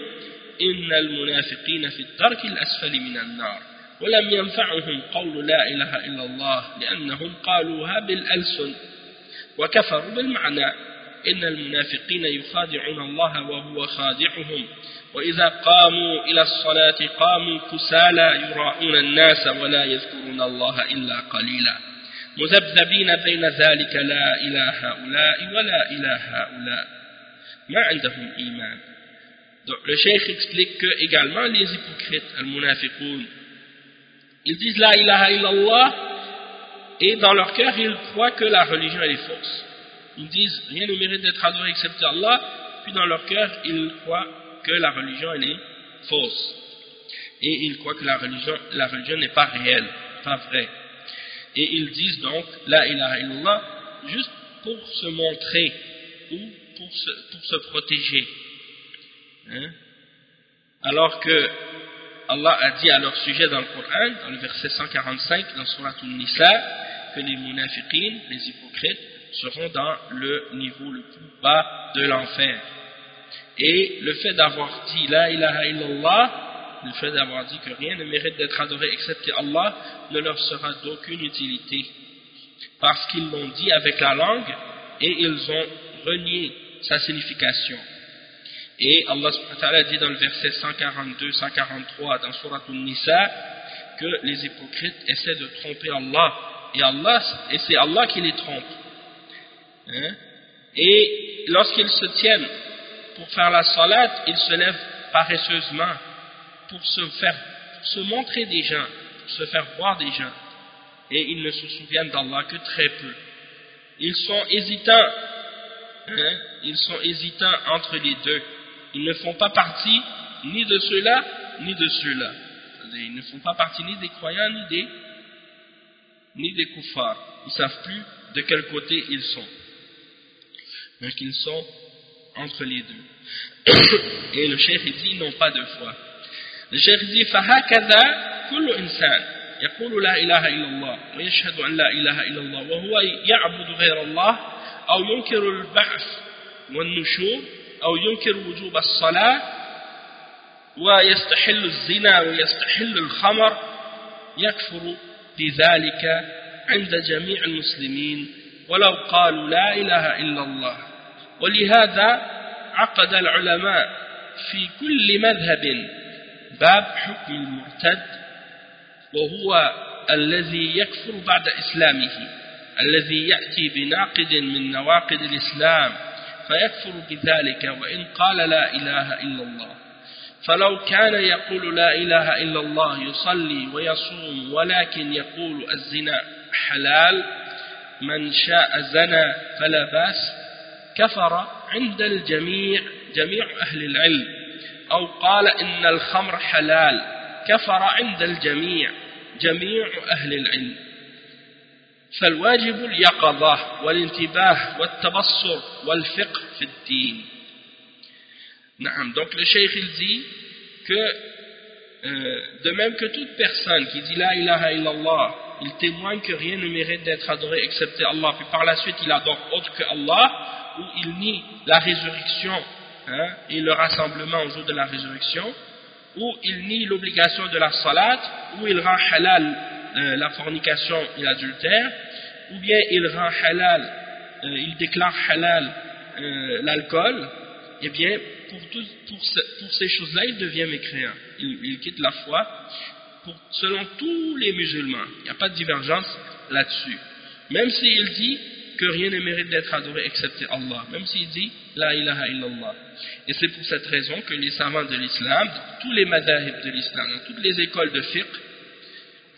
إن المنافقين في الدرك الأسفل من النار ولم ينفعهم قول لا إله إلا الله لأنهم قالوها بالألسن وكفروا بالمعنى إن المنافقين يخادعون الله وهو خادعهم وإذا قاموا إلى الصلاة قاموا كسالى يراءون الناس ولا يذكرون الله إلا قليلا. مذبذبين بين ذلك لا إلى هؤلاء ولا إلى هؤلاء ما عندهم إيمان. Donc, le cheikh explique que également les hypocrites, al-munafiqoun, ils disent la ilaha illallah et dans leur cœur ils croient que la religion elle est fausse. Ils disent rien ne mérite d'être adoré excepté Allah, puis dans leur cœur ils croient que la religion elle est fausse. Et ils croient que la religion, la religion n'est pas réelle, pas vraie. Et ils disent donc la ilaha illallah juste pour se montrer ou pour se, pour se protéger. Hein? Alors que Allah a dit à leur sujet dans le Coran, dans le verset 145, dans Surah Al-Nisa, que les munafiqines, les hypocrites, seront dans le niveau le plus bas de l'enfer. Et le fait d'avoir dit La ilaha illallah, le fait d'avoir dit que rien ne mérite d'être adoré excepté Allah, ne leur sera d'aucune utilité. Parce qu'ils l'ont dit avec la langue et ils ont renié sa signification. Et Allah subhanahu dit dans le verset 142-143 dans Surah An-Nisa que les hypocrites essaient de tromper Allah et, Allah, et c'est Allah qui les trompe. Hein? Et lorsqu'ils se tiennent pour faire la salat, ils se lèvent paresseusement pour se, faire, se montrer des gens, pour se faire voir des gens. Et ils ne se souviennent d'Allah que très peu. Ils sont hésitants, hein? ils sont hésitants entre les deux Ils ne font pas partie ni de ceux-là, ni de ceux-là. Ils ne font pas partie ni des croyants, ni des, ni des koufars. Ils ne savent plus de quel côté ils sont. Donc ils sont entre les deux. Et le cheikh dit, ils n'ont pas de foi. Le cheikh dit, فَهَكَذَا كُلُّ إِنسان يقول لا إله إلا الله ويشهد أن لا إله إلا الله وهو يعبد غير الله أو ينكر البعث والنشور أو ينكر وجوب الصلاة ويستحل الزنا ويستحل الخمر يكفر بذلك عند جميع المسلمين ولو قالوا لا إله إلا الله. ولهذا عقد العلماء في كل مذهب باب حكم المرتد وهو الذي يكفر بعد إسلامه الذي يأتي بناقد من نواقد الإسلام فيكفر بذلك وإن قال لا إله إلا الله. فلو كان يقول لا إله إلا الله يصلي ويصوم ولكن يقول الزنا حلال من شاء زنى فلا بأس كفر عند الجميع جميع أهل العلم. أو قال إن الخمر حلال كفر عند الجميع جميع أهل العلم. فالواجب اليقظة والانتباه والتبصر والفقه في الدين نعم donc le cheikh il dit que euh, de même que toute personne qui dit la ilaha illallah il témoigne que rien ne mérite d'être adoré excepté Allah puis par la suite il adore autre que Allah ou il nie la résurrection hein, et le rassemblement au jour de la résurrection ou il nie l'obligation de la salat ou il rend halal euh, la fornication et l'adultère, ou bien il rend halal, euh, il déclare halal euh, l'alcool, eh bien, pour, tout, pour, pour ces choses-là, il devient mécréant. Il, quitte la foi, selon tous les musulmans. Il n'y a pas de divergence là-dessus. Même s'il dit que rien ne mérite d'être adoré excepté Allah, même s'il dit La ilaha illallah. Et c'est pour cette raison que les savants de l'islam, tous les madahib de l'islam, toutes les écoles de fiqh,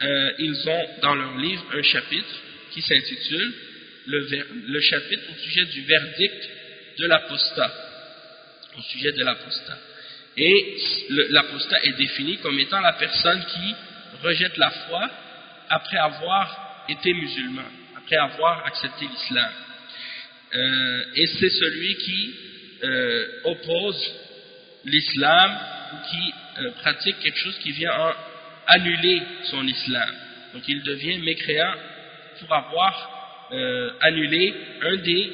euh, ils ont dans leur livre un chapitre qui s'intitule le, chapitre au sujet du verdict de l'apostat. Au sujet de l'apostat. Et l'apostat est défini comme étant la personne qui rejette la foi après avoir été musulman, après avoir accepté l'islam. Euh, et c'est celui qui euh, oppose l'islam ou qui euh, pratique quelque chose qui vient en annuler son islam. Donc il devient mécréant pour avoir euh, annulé un des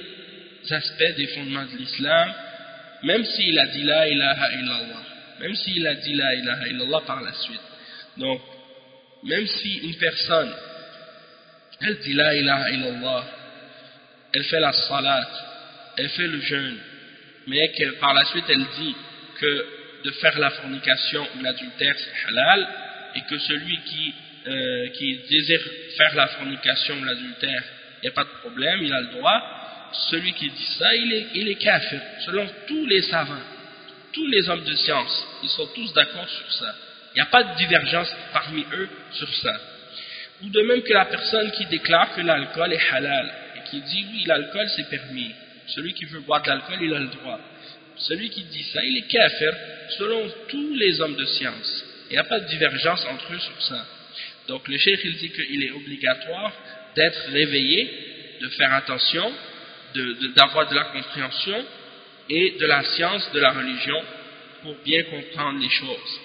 aspects des fondements de l'islam, même s'il a dit la ilaha illallah. même s'il a dit la ilaha illallah par la suite. Donc, même si une personne, elle dit la ilaha illallah, elle fait la salat, elle fait le jeûne, mais que par la suite elle dit que de faire la fornication ou l'adultère c'est halal, et que celui qui, euh, qui désire faire la fornication ou l'adultère, il n'y a pas de problème, il a le droit, celui qui dit ça, il est, il est kafir, selon tous les savants, tous les hommes de science, ils sont tous d'accord sur ça. Il n'y a pas de divergence parmi eux sur ça. Ou de même que la personne qui déclare que l'alcool est halal, et qui dit oui, l'alcool c'est permis. Celui qui veut boire de l'alcool, il a le droit. Celui qui dit ça, il est kafir, selon tous les hommes de science. Il n'y a pas de divergence entre eux sur ça. Donc le cheikh, il dit qu'il est obligatoire d'être réveillé, de faire attention, d'avoir de, la compréhension et de la science de la religion pour bien comprendre les choses.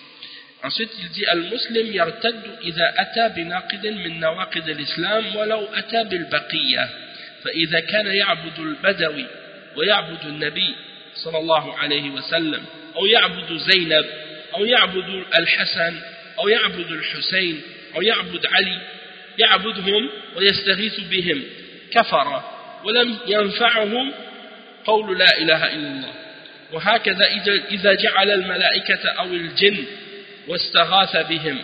Ensuite, il dit Al-Muslim yartaddu idha ata binaqidin min nawaqid al-Islam walau ata bil-baqiyya فإذا كان يعبد البدوي ويعبد النبي صلى الله عليه وسلم أو يعبد زينب أو يعبد الحسن أو يعبد الحسين أو يعبد علي يعبدهم ويستغيث بهم. كفر ولم ينفعهم قول لا إله إلا الله. وهكذا إذا جعل الملائكة أو الجن واستغاث بهم.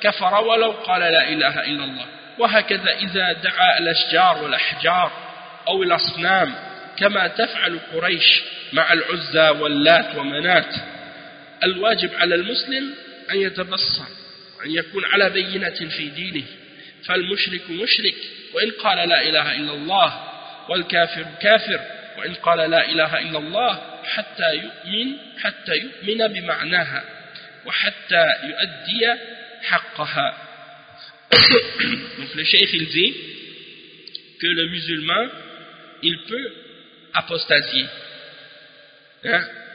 كفر ولو قال لا إله إلا الله. وهكذا إذا دعا الأشجار والأحجار أو الأصنام كما تفعل قريش مع العزى واللات ومنات. الواجب على المسلم أن يتبصر. وأن يكون على بينة في دينه. فالمشرك مشرك وإن قال لا إله إلا الله والكافر كافر وإن قال لا إله إلا الله حتى يؤمن حتى يؤمن بمعناها وحتى يؤدي حقها. Donc le cheikh il dit que le musulman il peut apostasier.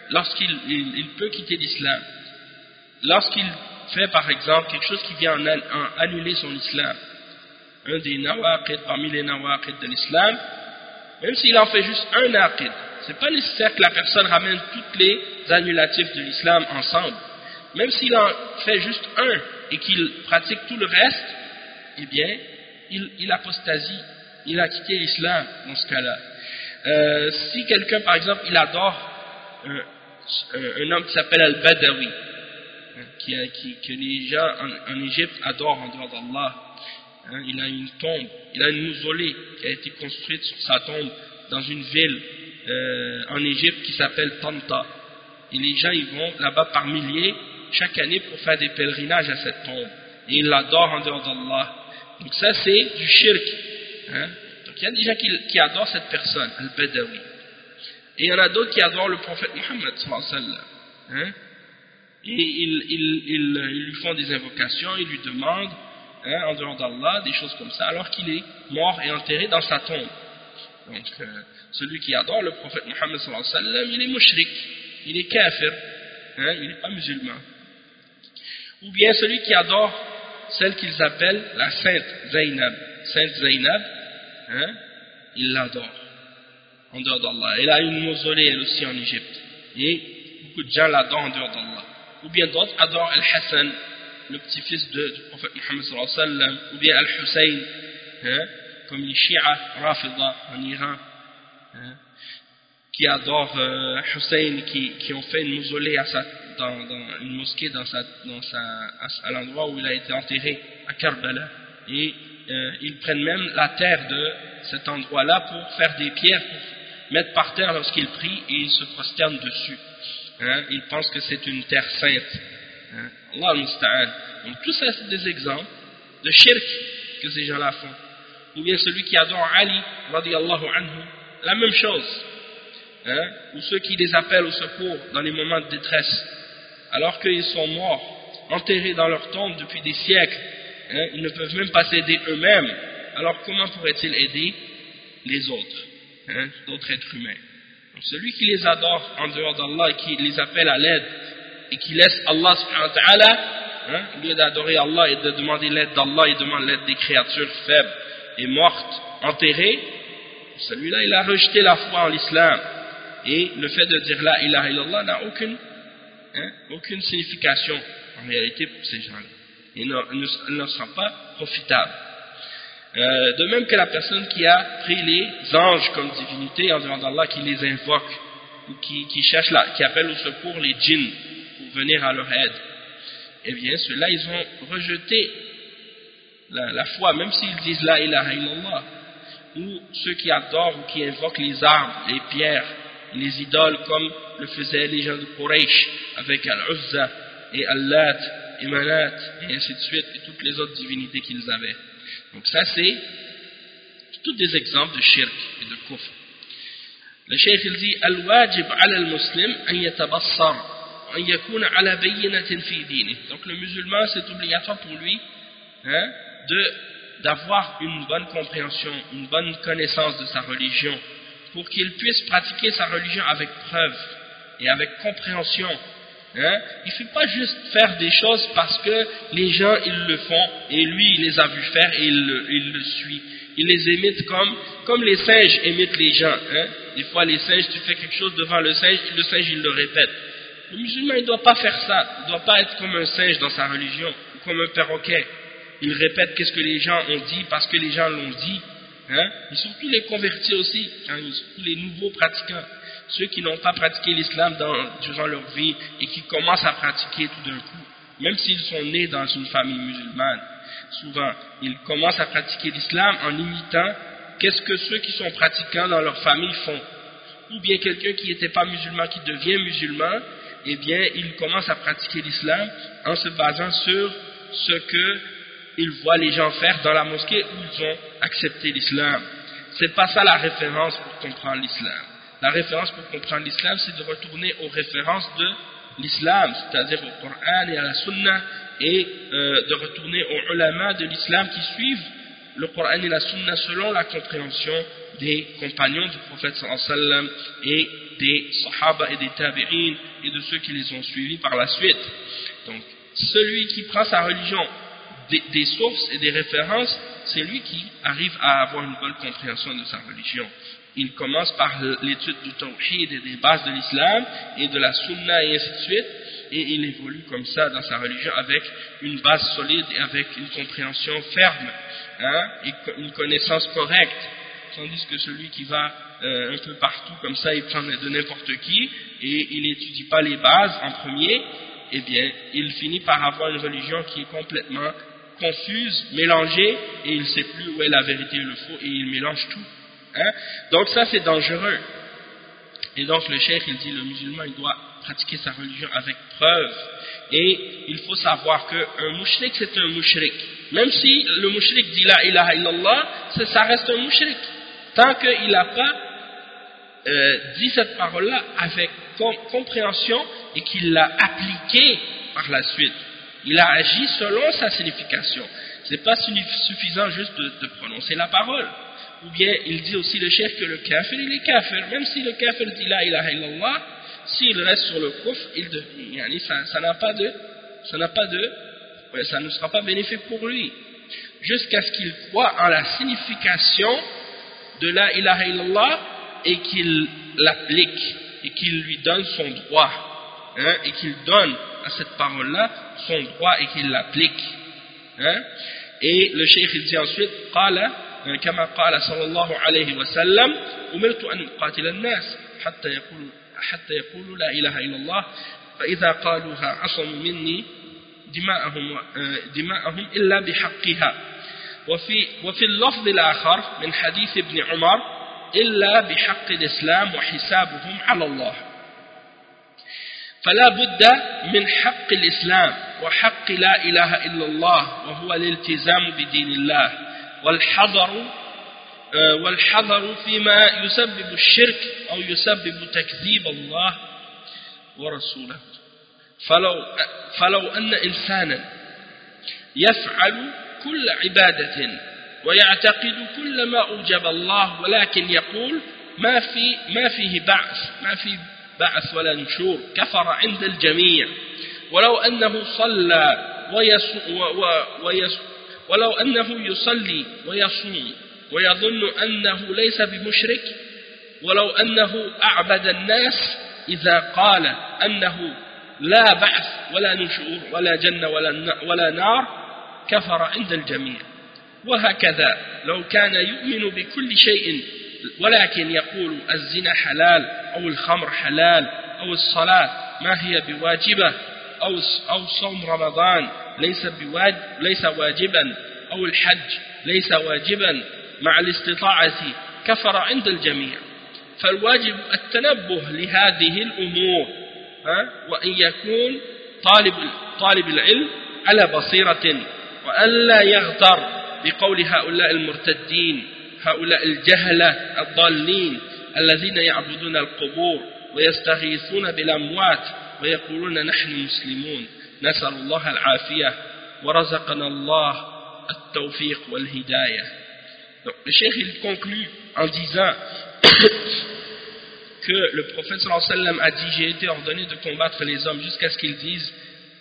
Lorsqu'il il, il peut quitter l'islam. Lorsqu'il fait par exemple quelque chose qui vient en, en annuler son islam un des nawaqid parmi les nawaqid de l'islam, même s'il en fait juste un naqid, c'est pas nécessaire que la personne ramène toutes les annulatifs de l'islam ensemble. Même s'il en fait juste un et qu'il pratique tout le reste, eh bien, il, il apostasie, il a quitté l'islam dans ce cas-là. Euh, si quelqu'un, par exemple, il adore un, un homme qui s'appelle Al-Badawi, qui, que les gens en, en Égypte adorent en dehors d'Allah, Hein, il a une tombe, il a une mausolée qui a été construite sur sa tombe dans une ville euh, en Égypte qui s'appelle Tanta. Et les gens ils vont là-bas par milliers chaque année pour faire des pèlerinages à cette tombe. Et ils l'adorent en dehors d'Allah. Donc ça c'est du shirk. Hein. Donc il y a des gens qui, adorent cette personne, Al-Badawi. Et il y en a d'autres qui adorent le prophète Mohammed hein. Et ils, ils, ils, ils lui font des invocations, ils lui demandent hein, en dehors d'Allah, des choses comme ça, alors qu'il est mort et enterré dans sa tombe. Donc, euh, celui qui adore le prophète Mohammed sallallahu alayhi wa sallam, il est mushrik, il est kafir, hein, il n'est pas musulman. Ou bien celui qui adore celle qu'ils appellent la sainte Zainab. Sainte Zainab, hein, il l'adore en dehors d'Allah. Elle a une mausolée elle aussi en Égypte. Et beaucoup de gens l'adorent en dehors d'Allah. Ou bien d'autres adorent Al-Hassan, le petit-fils du prophète wa sallam, ou bien Al-Hussein, comme les Shia Rafida en Iran, hein, qui adorent euh, Hussein, qui, ont fait une mausolée dans, une mosquée dans à l'endroit où il a été enterré, à Karbala. Et euh, ils prennent même la terre de cet endroit-là pour faire des pierres, pour mettre par terre lorsqu'ils prient et ils se prosternent dessus. Hein, ils pensent que c'est une terre sainte. Hein, Allah. Donc tout ça c'est des exemples de shirk que ces gens-là font. Ou bien celui qui adore Ali, radiallahu anhu, la même chose. Hein, ou ceux qui les appellent au secours dans les moments de détresse, alors qu'ils sont morts, enterrés dans leur tombe depuis des siècles, hein, ils ne peuvent même pas s'aider eux-mêmes, alors comment pourraient-ils aider les autres, d'autres êtres humains? Celui qui les adore en dehors d'Allah et qui les appelle à l'aide, et qui laisse Allah subhanahu wa ta'ala, hein, au lieu d'adorer Allah et de demander l'aide d'Allah, il demande l'aide des créatures faibles et mortes, enterrées, celui-là il a rejeté la foi en l'islam. Et le fait de dire la ilaha illallah n'a aucune hein, aucune signification en réalité pour ces gens-là. Et ne, ne sera pas profitable. Euh, de même que la personne qui a pris les anges comme divinité en dehors d'Allah, qui les invoque, ou qui, cherche là, qui appelle au secours les djinns pour venir à leur aide. Eh bien, ceux-là, ils ont rejeté la, foi, même s'ils disent la ilaha illallah. Ou ceux qui adorent ou qui invoquent les arbres, les pierres, les idoles, comme le faisaient les gens de Quraysh, avec Al-Uzza et Al-Lat et Manat, et ainsi de suite, et toutes les autres divinités qu'ils avaient. Donc ça c'est tous des exemples de shirk et de kufr. Le cheikh il dit Al-wajib ala al-muslim an yatabassar an yakuna ala bayyinatin fi dini. Donc le musulman c'est obligatoire pour lui hein, de d'avoir une bonne compréhension, une bonne connaissance de sa religion pour qu'il puisse pratiquer sa religion avec preuve et avec compréhension Hein? Il ne fait pas juste faire des choses parce que les gens ils le font et lui il les a vus faire et il le, suit. Il les imite comme, comme les singes imitent les gens. Hein? Des fois les singes, tu fais quelque chose devant le singe, le singe il le répète. Le musulman il ne doit pas faire ça. Il ne doit pas être comme un singe dans sa religion ou comme un perroquet. Il répète qu'est-ce que les gens ont dit parce que les gens l'ont dit. Hein? Et surtout les convertis aussi, hein? les nouveaux pratiquants ceux qui n'ont pas pratiqué l'islam durant leur vie et qui commencent à pratiquer tout d'un coup, même s'ils sont nés dans une famille musulmane, souvent, ils commencent à pratiquer l'islam en imitant qu'est-ce que ceux qui sont pratiquants dans leur famille font. Ou bien quelqu'un qui n'était pas musulman, qui devient musulman, eh bien, il commence à pratiquer l'islam en se basant sur ce qu'ils voient les gens faire dans la mosquée où ils ont accepté l'islam. C'est pas ça la référence pour comprendre l'islam la référence pour comprendre l'islam, c'est de retourner aux références de l'islam, c'est-à-dire au Coran et à la Sunna, et euh, de retourner aux ulama de l'islam qui suivent le Coran et la Sunna selon la compréhension des compagnons du prophète sallam et des sahaba et des tabi'in et de ceux qui les ont suivis par la suite. Donc, celui qui prend sa religion des, des sources et des références, c'est lui qui arrive à avoir une bonne compréhension de sa religion il commence par l'étude du tawhid et des bases de l'islam et de la sunna et ainsi de suite. Et il évolue comme ça dans sa religion avec une base solide et avec une compréhension ferme hein, et une connaissance correcte. Tandis que celui qui va euh, un peu partout comme ça il prend de n'importe qui et il n'étudie pas les bases en premier eh bien il finit par avoir une religion qui est complètement confuse, mélangée et il ne sait plus où est la vérité et le faux et il mélange tout Hein? Donc ça c'est dangereux. Et donc le cheikh il dit le musulman il doit pratiquer sa religion avec preuve. Et il faut savoir qu'un mouchrik c'est un mouchrik. Même si le mouchrik dit la ilaha illallah, ça reste un mouchrik. Tant qu'il n'a pas euh, dit cette parole-là avec compréhension et qu'il l'a appliquée par la suite. Il a agi selon sa signification. Ce n'est pas suffisant juste de prononcer la parole ou bien il dit aussi le chef que le kafir, il est kafir. Même si le kafir dit la ilaha illallah, s'il reste sur le kufr. Ça n'a pas de. Ça n'a pas de. Ça ne sera pas bénéfique pour lui. Jusqu'à ce qu'il croit en la signification de la ilaha illallah et qu'il l'applique et qu'il lui donne son droit. Hein, et qu'il donne à cette parole-là son droit et qu'il l'applique. Hein. Et le cheikh dit ensuite, qala كما قال صلى الله عليه وسلم أمرت أن أقاتل الناس حتى يقول حتى يقولوا لا إله إلا الله. فإذا قالوها عصموا مني دماءهم, دماءهم إلا بحقها. وفي, وفي اللفظ الآخر من حديث ابن عمر إلا بحق الإسلام وحسابهم على الله. فلا بد من حق الإسلام وحق لا إله إلا الله وهو الالتزام بدين الله. والحذر آه، والحذر فيما يسبب الشرك أو يسبب تكذيب الله ورسوله. فلو, فلو أن إنسانا يفعل كل عبادة ويعتقد كل ما أوجب الله ولكن يقول ما, في ما فيه بعث ما في بعث ولا نشور كفر عند الجميع. ولو أنه صلى ويصوم ولو أنه يصلي ويصوم ويظن أنه ليس بمشرك ولو أنه أعبد الناس إذا قال أنه لا بعث ولا نشور ولا جنة ولا, ولا نار كفر عند الجميع. وهكذا لو كان يؤمن بكل شيء ولكن يقول الزنا حلال أو الخمر حلال أو الصلاة ما هي بواجبة أو أو صوم رمضان ليس بواجب ليس واجبا أو الحج ليس واجبا مع الاستطاعة كفر عند الجميع. فالواجب التنبه لهذه الأمور وأن يكون طالب طالب العلم على بصيرة وألا يغتر بقول هؤلاء المرتدين هؤلاء الجهلة الضالين الذين يعبدون القبور ويستغيثون بالأموات ويقولون نحن مسلمون. نسأل الله العافية ورزقنا الله التوفيق والهداية Donc, le cheikh il conclut en disant que le prophète sallam a dit j'ai été ordonné de combattre les hommes jusqu'à ce qu'ils disent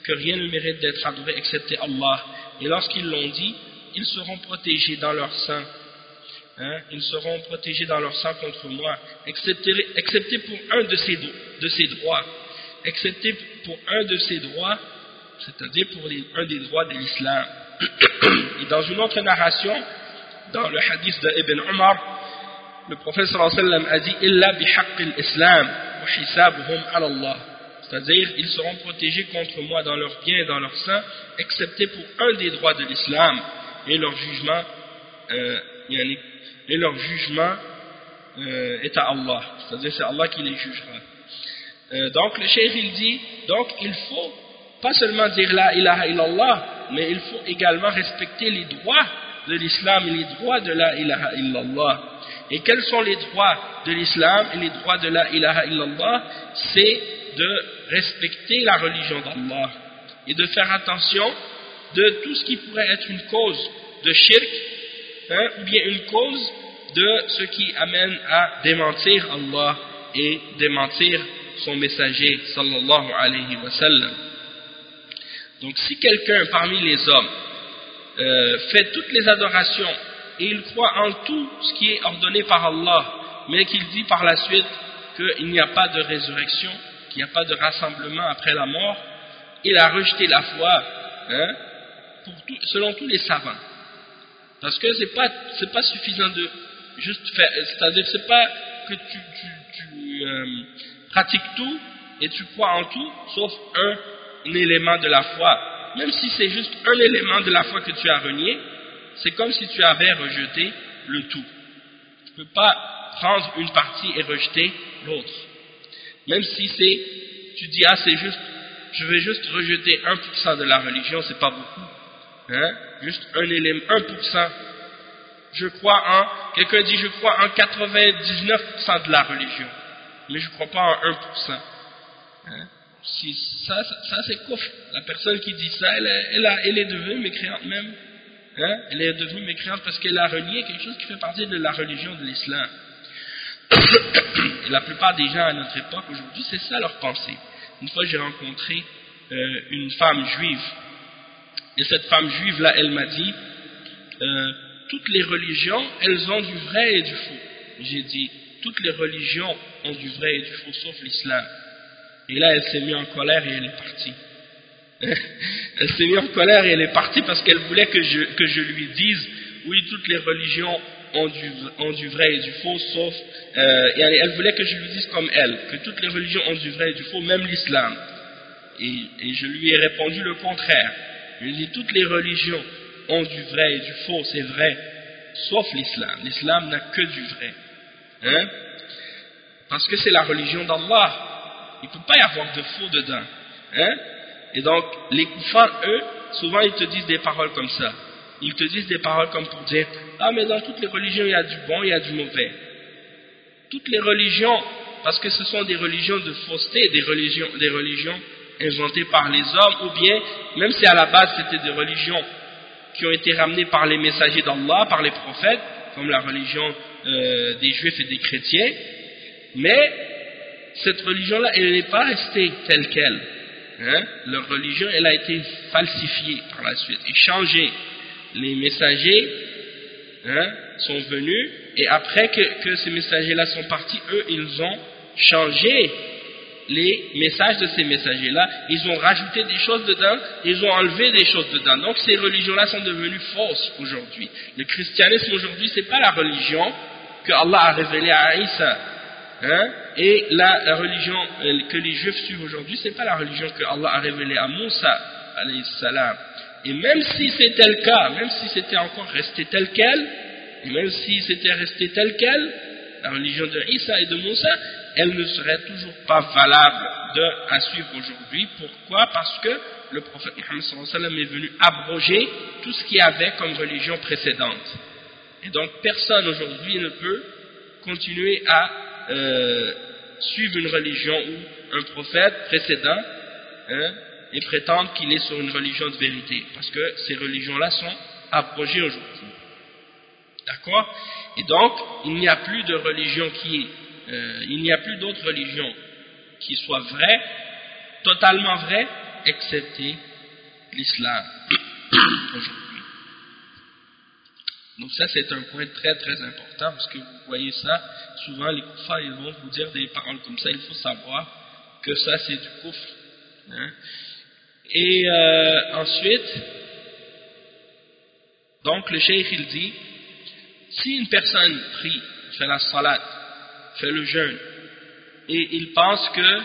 que rien ne mérite d'être adoré excepté Allah et lorsqu'ils l'ont dit ils seront protégés dans leur sein Hein, ils seront protégés dans leur sang contre moi, excepté, excepté pour un de ces, de ces droits, excepté pour un de ces droits, c'est-à-dire pour un des droits de l'islam. Et dans une autre narration, dans le hadith de Ibn Umar, le prophète sallam a dit « Illa islam wa hisabuhum ala Allah » c'est-à-dire ils seront protégés contre moi dans leur bien et dans leur sang, excepté pour un des droits de l'islam et leur jugement euh, et leur jugement euh, est à Allah. C'est-à-dire c'est Allah qui les jugera. Euh, donc le cheikh il dit, donc il faut pas seulement dire la ilaha illallah, mais il faut également respecter les droits de l'islam et les droits de la ilaha illallah. Et quels sont les droits de l'islam et les droits de la ilaha illallah? C'est de respecter la religion d'Allah et de faire attention de tout ce qui pourrait être une cause de shirk hein, ou bien une cause de ce qui amène à démentir Allah et démentir son messager sallallahu alayhi wa sallam. Donc si quelqu'un parmi les hommes euh, fait toutes les adorations et il croit en tout ce qui est ordonné par Allah, mais qu'il dit par la suite qu'il n'y a pas de résurrection, qu'il n'y a pas de rassemblement après la mort, il a rejeté la foi hein, selon tous les savants. Parce que ce n'est pas, pas suffisant de juste faire, c'est-à-dire c'est pas que tu, euh, pratiques tout et tu crois en tout, sauf un élément de la foi. Même si c'est juste un élément de la foi que tu as renié, c'est comme si tu avais rejeté le tout. Tu ne peux pas prendre une partie et rejeter l'autre. Même si c'est, tu dis, ah c'est juste, je vais juste rejeter 1% de la religion, c'est pas beaucoup. Hein? Juste un élément, 1%. Je crois en, quelqu'un dit je crois en 99% de la religion, mais je ne crois pas en 1%. Hein? Si ça, ça, c'est quoi La personne qui dit ça, elle, elle, est devenue mécréante même. Hein? Elle est devenue mécréante parce qu'elle a renié quelque chose qui fait partie de la religion de l'islam. La plupart des gens à notre époque aujourd'hui, c'est ça leur pensée. Une fois, j'ai rencontré euh, une femme juive. Et cette femme juive-là, elle m'a dit, euh, toutes les religions, elles ont du vrai et du faux. J'ai dit, toutes les religions ont du vrai et du faux, sauf l'islam. Et là, elle s'est mise en colère et elle est partie. elle s'est mise en colère et elle est partie parce qu'elle voulait que je, que je lui dise, oui, toutes les religions ont du, ont du vrai et du faux, sauf... Euh, et elle, voulait que je lui dise comme elle, que toutes les religions ont du vrai et du faux, même l'islam. Et, et, je lui ai répondu le contraire. Je lui ai dit, toutes les religions ont du vrai et du faux, c'est vrai, sauf l'islam. L'islam n'a que du vrai. Hein? Parce que c'est la religion d'Allah. Il ne peut pas y avoir de faux dedans. Hein? Et donc, les koufars, eux, souvent ils te disent des paroles comme ça. Ils te disent des paroles comme pour dire Ah, mais dans toutes les religions, il y a du bon, il y a du mauvais. Toutes les religions, parce que ce sont des religions de fausseté, des religions, des religions inventées par les hommes, ou bien, même si à la base c'était des religions qui ont été ramenées par les messagers d'Allah, par les prophètes, comme la religion euh, des juifs et des chrétiens, mais cette religion-là, elle n'est pas restée telle qu'elle. Hein? Leur religion, elle a été falsifiée par la suite et changée. Les messagers hein, sont venus et après que, ces messagers-là sont partis, eux, ils ont changé les messages de ces messagers-là, ils ont rajouté des choses dedans, ils ont enlevé des choses dedans. Donc ces religions-là sont devenues fausses aujourd'hui. Le christianisme aujourd'hui, ce n'est pas la religion que Allah a révélée à Isa. Hein? Et la, religion euh, que les juifs suivent aujourd'hui, ce n'est pas la religion que Allah a révélée à Moussa, salam. Et même si c'était le cas, même si c'était encore resté tel quel, et même si c'était resté tel quel, la religion de Isa et de Moussa, elle ne serait toujours pas valable de, à suivre aujourd'hui. Pourquoi? Parce que le prophète Mohammed est venu abroger tout ce qu'il y avait comme religion précédente. Et donc personne aujourd'hui ne peut continuer à euh, suivre une religion ou un prophète précédent hein, et prétendre qu'il est sur une religion de vérité. Parce que ces religions-là sont abrogées aujourd'hui. D'accord? Et donc, il n'y a plus de religion qui euh, il n'y a plus d'autres religions qui soient vraies, totalement vraies, excepté l'islam aujourd'hui. Donc ça c'est un point très très important parce que vous voyez ça, souvent les koufars ils vont vous dire des paroles comme ça, il faut savoir que ça c'est du kouf. Hein. Et euh, ensuite, donc le cheikh il dit, si une personne prie, fait la salat, fait le jeûne, et il pense que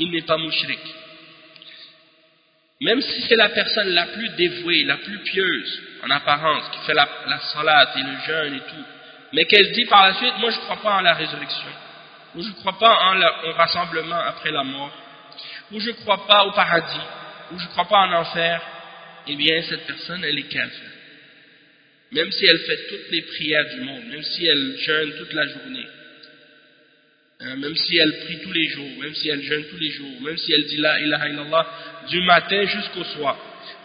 il n'est pas mouchrik. Même si c'est la personne la plus dévouée, la plus pieuse, en apparence, qui fait la, la salat et le jeûne et tout, mais qu'elle dit par la suite, moi je ne crois pas en la résurrection, ou je ne crois pas en au rassemblement après la mort, ou je ne crois pas au paradis, ou je ne crois pas en enfer, eh bien cette personne, elle est kafir. Même si elle fait toutes les prières du monde, même si elle jeûne toute la journée, Hein, même si elle prie tous les jours, même si elle jeûne tous les jours, même si elle dit la ilaha illallah du matin jusqu'au soir,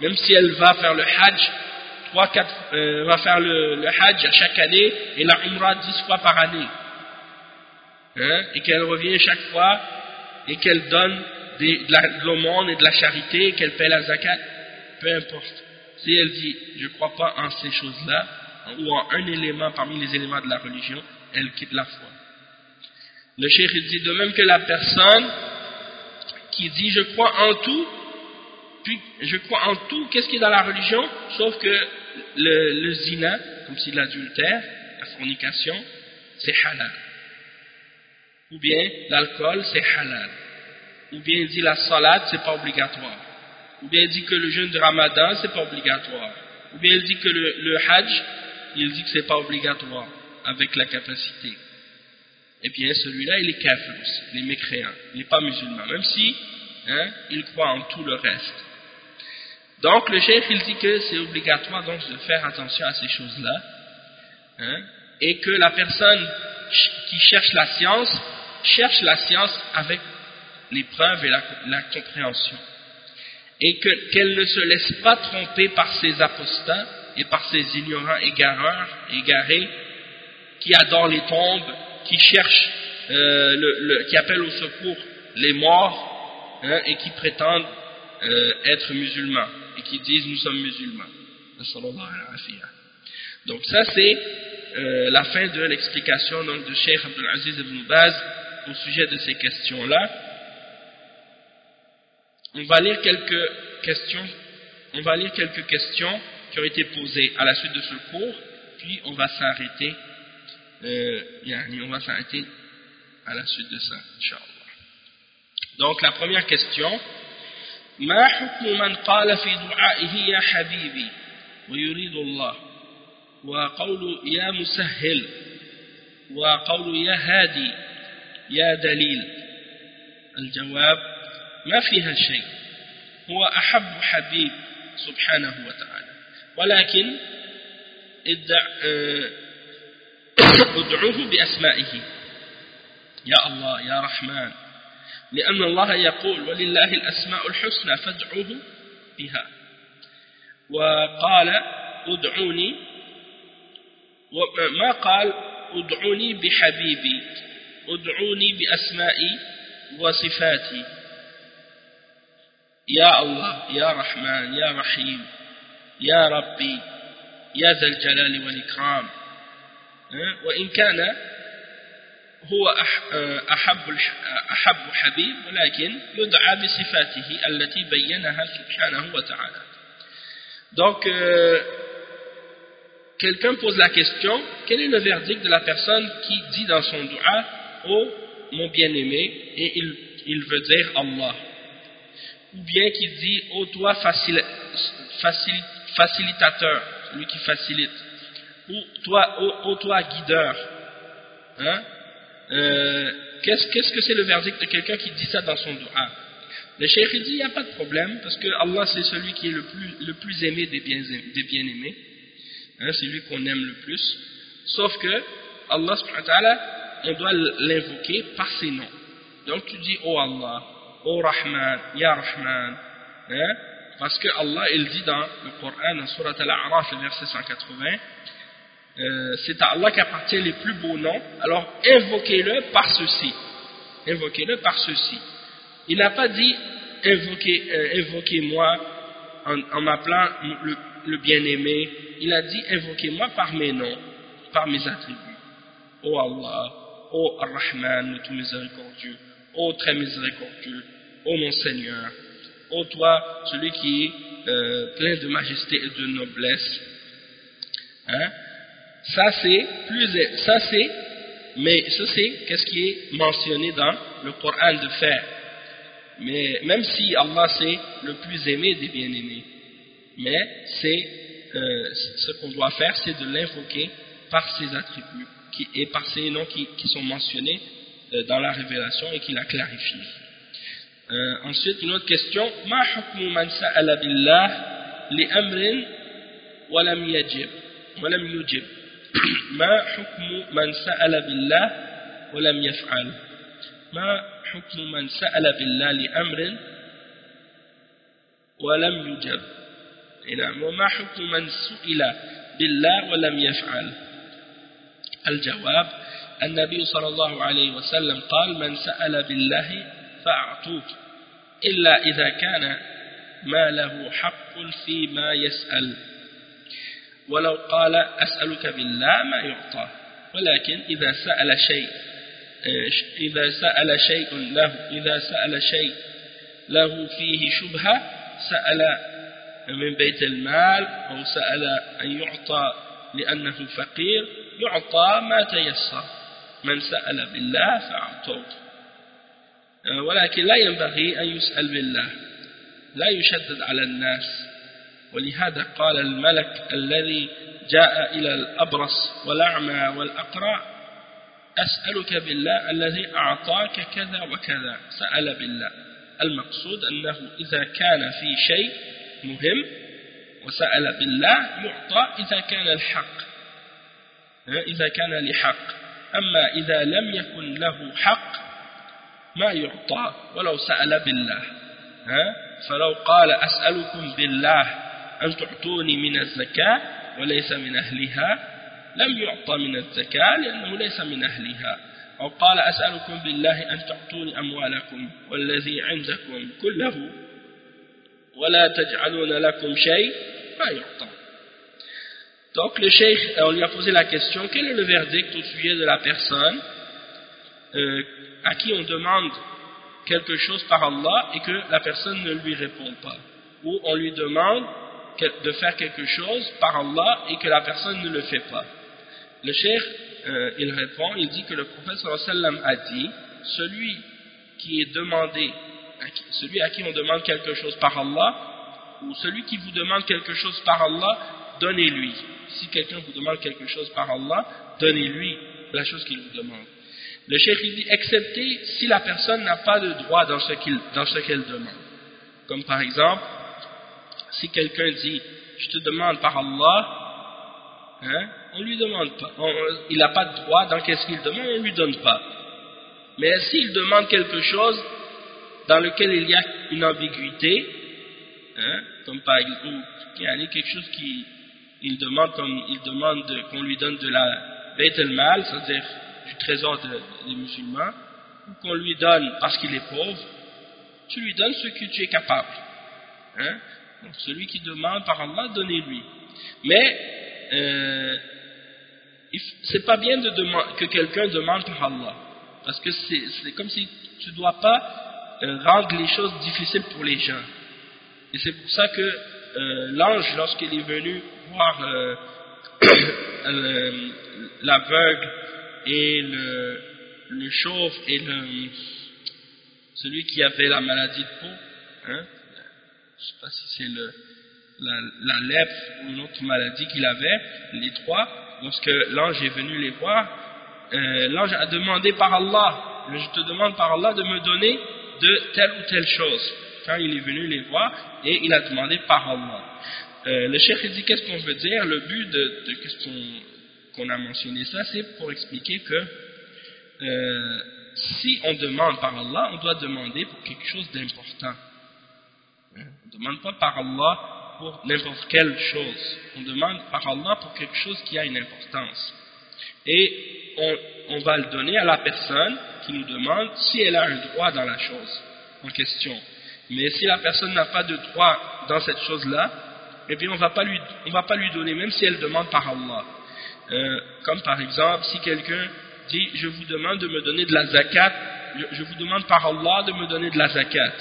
même si elle va faire le hajj, trois, quatre, euh, va faire le, hajj à chaque année et la umrah dix fois par année, hein, et qu'elle revient chaque fois et qu'elle donne de l'aumône et de la charité, qu'elle paie la zakat, peu importe. Si elle dit, je ne crois pas en ces choses-là, ou en un élément parmi les éléments de la religion, elle quitte la foi. Le cheikh dit de même que la personne qui dit je crois en tout, puis je crois en tout, qu'est-ce qui est dans la religion? Sauf que le, zina, comme si l'adultère, la fornication, c'est halal. Ou bien l'alcool, c'est halal. Ou bien il dit la salade, c'est pas obligatoire. Ou bien il dit que le jeûne de ramadan, c'est pas obligatoire. Ou bien il dit que le, le hajj, il dit que c'est pas obligatoire, avec la capacité eh bien celui-là il est kafir aussi, il est mécréant, il n'est pas musulman, même si hein, il croit en tout le reste. Donc le chef il dit que c'est obligatoire donc de faire attention à ces choses-là, hein, et que la personne qui cherche la science, cherche la science avec les preuves et la, compréhension. Et qu'elle ne se laisse pas tromper par ces apostats et par ces ignorants égareurs, égarés, qui adorent les tombes, qui cherchent, euh, qui appellent au secours les morts hein, et qui prétendent euh, être musulmans et qui disent nous sommes musulmans. Donc ça c'est euh, la fin de l'explication de Cheikh Abdelaziz Ibn Baz au sujet de ces questions-là. On va lire quelques questions. On va lire quelques questions qui ont été posées à la suite de ce cours, puis on va s'arrêter. On va s'arrêter à la suite de ça Inch'Allah. Donc la première question ما حكم من قال في دعائه يا حبيبي ويريد الله وقول يا مسهل وقول يا هادي يا دليل الجواب ما فيها شيء هو أحب حبيب سبحانه وتعالى ولكن ادعوه بأسمائه. يا الله يا رحمن. لأن الله يقول ولله الأسماء الحسنى فادعوه بها. وقال ادعوني. ما قال؟ ادعوني بحبيبي. ادعوني بأسمائي وصفاتي. يا الله يا رحمن يا رحيم يا ربي يا ذا الجلال والإكرام. وإن كان هو أحب أحب حبيب ولكن يدعى بصفاته التي بينها سبحانه وتعالى donc euh, quelqu'un pose la question quel est le verdict de la personne qui dit dans son dua oh mon bien-aimé et il, il veut dire Allah ou bien qui dit oh toi facil, facil, facilitateur celui qui facilite ou toi oh, oh toi guideur hein euh, qu'est-ce que c'est le verdict de quelqu'un qui dit ça dans son dua? Le cheikh dit, il n'y a pas de problème, parce que Allah c'est celui qui est le plus, le plus aimé des bien-aimés, bien hein, c'est lui qu'on aime le plus, sauf que Allah on doit l'invoquer par ses noms. Donc tu dis, oh Allah, oh Rahman, Ya Rahman, hein, parce que Allah il dit dans le Coran, dans Surat Al-A'raf, verset 180, euh, c'est à Allah qu'appartient les plus beaux noms, alors invoquez-le par ceci. Invoquez-le par ceci. Il n'a pas dit invoquez, euh, invoquez-moi en, m'appelant le, bien-aimé. Il a dit invoquez-moi par mes noms, par mes attributs. Oh Allah, oh Ar-Rahman, le tout miséricordieux, oh très miséricordieux, oh mon Seigneur, oh toi, celui qui est euh, plein de majesté et de noblesse. Hein? Ça c'est plus, ça c'est, mais ça c'est qu'est-ce qui est mentionné dans le Coran de faire. Mais même si Allah c'est le plus aimé des bien-aimés, mais c'est euh, ce qu'on doit faire, c'est de l'invoquer par ses attributs et par ses noms qui, sont mentionnés euh, dans la révélation et qui la clarifient. Euh, ensuite, une autre question. Ma hukmu man sa'ala billah li amrin wa lam yajib ما حكم من سأل بالله ولم يفعل؟ ما حكم من سأل بالله لأمر ولم يجب؟ نعم. وما حكم من سئل بالله ولم يفعل؟ الجواب النبي صلى الله عليه وسلم قال من سأل بالله فأعطوه إلا إذا كان ما له حق فيما يسأل. ولو قال أسألك بالله ما يعطى. ولكن إذا سأل شيء إذا سأل شيء له إذا سأل شيء له فيه شبهة سأل من بيت المال أو سأل أن يعطى لأنه فقير يعطى ما تيسر. من سأل بالله فأعطوه. ولكن لا ينبغي أن يسأل بالله. لا يشدد على الناس. ولهذا قال الملك الذي جاء إلى الأبرص والأعمى والأقرع أسألك بالله الذي أعطاك كذا وكذا. سأل بالله. المقصود أنه إذا كان في شيء مهم وسأل بالله يعطى إذا كان الحق. إذا كان لحق. أما إذا لم يكن له حق ما يعطى ولو سأل بالله. فلو قال أسألكم بالله أن تعطوني من الزكاة وليس من أهلها لم يعطى من الزكاة لأنه ليس من أهلها أو قال أسألكم بالله أن تعطوني أموالكم والذي عندكم كله ولا تجعلون لكم شيء ما يعطى Donc le cheikh, on lui a posé la question, quel est le verdict au sujet de la personne euh, à qui on demande quelque chose par Allah et que la personne ne lui répond pas Ou on lui demande de faire quelque chose par Allah et que la personne ne le fait pas. Le cheikh, euh, il répond, il dit que le prophète sallam a dit, celui qui est demandé, celui à qui on demande quelque chose par Allah, ou celui qui vous demande quelque chose par Allah, donnez-lui. Si quelqu'un vous demande quelque chose par Allah, donnez-lui la chose qu'il vous demande. Le cheikh il dit, excepté si la personne n'a pas de droit dans ce qu'elle demande. Comme par exemple, si quelqu'un dit je te demande par Allah hein, on lui demande pas. Il n'a pas de droit dans qu'est-ce qu'il demande on ne lui donne pas. Mais s'il demande quelque chose dans lequel il y a une ambiguïté hein, comme par exemple quelque chose qui il demande comme il demande qu'on lui donne de la bête mal c'est-à-dire du trésor des musulmans ou qu'on lui donne parce qu'il est pauvre tu lui donnes ce que tu es capable hein celui qui demande par Allah, donnez-lui. Mais, euh, c'est pas bien de que quelqu'un demande par Allah. parce que c'est comme si tu ne dois pas euh, rendre les choses difficiles pour les gens. Et c'est pour ça que euh, l'ange, lorsqu'il est venu voir l'aveugle et le, chauve et celui qui avait la maladie de peau, hein, je ne sais pas si c'est la, lèpre ou une autre maladie qu'il avait, les trois, lorsque l'ange est venu les voir, euh, l'ange a demandé par Allah, je te demande par Allah de me donner de telle ou telle chose. Quand il est venu les voir, et il a demandé par Allah. Euh, le cheikh dit qu'est-ce qu'on veut dire? Le but de, de ce qu'on a mentionné ça, c'est pour expliquer que euh, si on demande par Allah, on doit demander pour quelque chose d'important. On ne demande pas par Allah pour n'importe quelle chose. On demande par Allah pour quelque chose qui a une importance. Et on, va le donner à la personne qui nous demande si elle a un droit dans la chose en question. Mais si la personne n'a pas de droit dans cette chose-là, eh bien on ne va pas lui donner, même si elle demande par Allah. Euh, comme par exemple, si quelqu'un dit, je vous demande de me donner de la zakat, je vous demande par Allah de me donner de la zakat,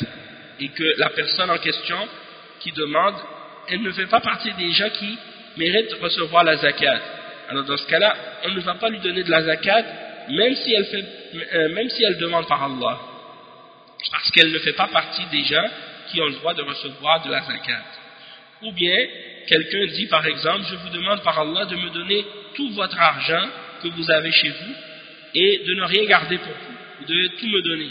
et que la personne en question qui demande, elle ne fait pas partie des gens qui méritent de recevoir la zakat. Alors dans ce cas-là, on ne va pas lui donner de la zakat, même si elle, euh, même si elle demande par Allah. Parce qu'elle ne fait pas partie des gens qui ont le droit de recevoir de la zakat. Ou bien, quelqu'un dit par exemple, je vous demande par Allah de me donner tout votre argent que vous avez chez vous et de ne rien garder pour vous. Vous devez tout me donner.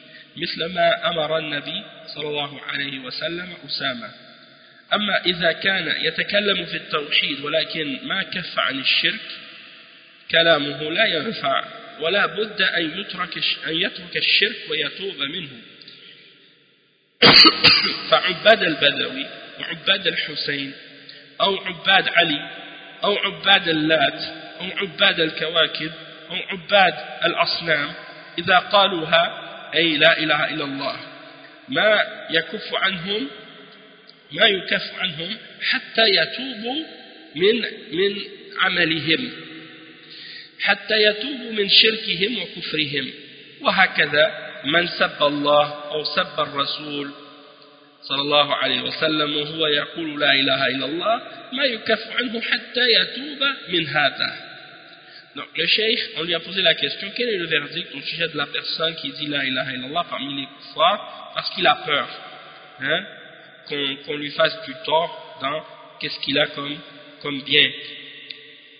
مثل ما أمر النبي صلى الله عليه وسلم أسامة. أما إذا كان يتكلم في التوحيد ولكن ما كف عن الشرك كلامه لا ينفع ولا بد أن يترك, أن يترك الشرك ويتوب منه. فعباد البدوي وعباد الحسين أو عباد علي أو عباد اللات أو عباد الكواكب أو عباد الأصنام إذا قالوها أي لا إله إلا الله. ما يكف عنهم ما يكف عنهم حتى يتوبوا من من عملهم حتى يتوبوا من شركهم وكفرهم. وهكذا من سب الله أو سب الرسول صلى الله عليه وسلم وهو يقول لا إله إلا الله ما يكف عنه حتى يتوب من هذا. Donc le cheikh, on lui a posé la question, quel est le verdict au sujet de la personne qui dit la ilaha illallah parmi les kuffars parce qu'il a peur hein, qu'on qu lui fasse du tort dans qu'est-ce qu'il a comme, comme bien.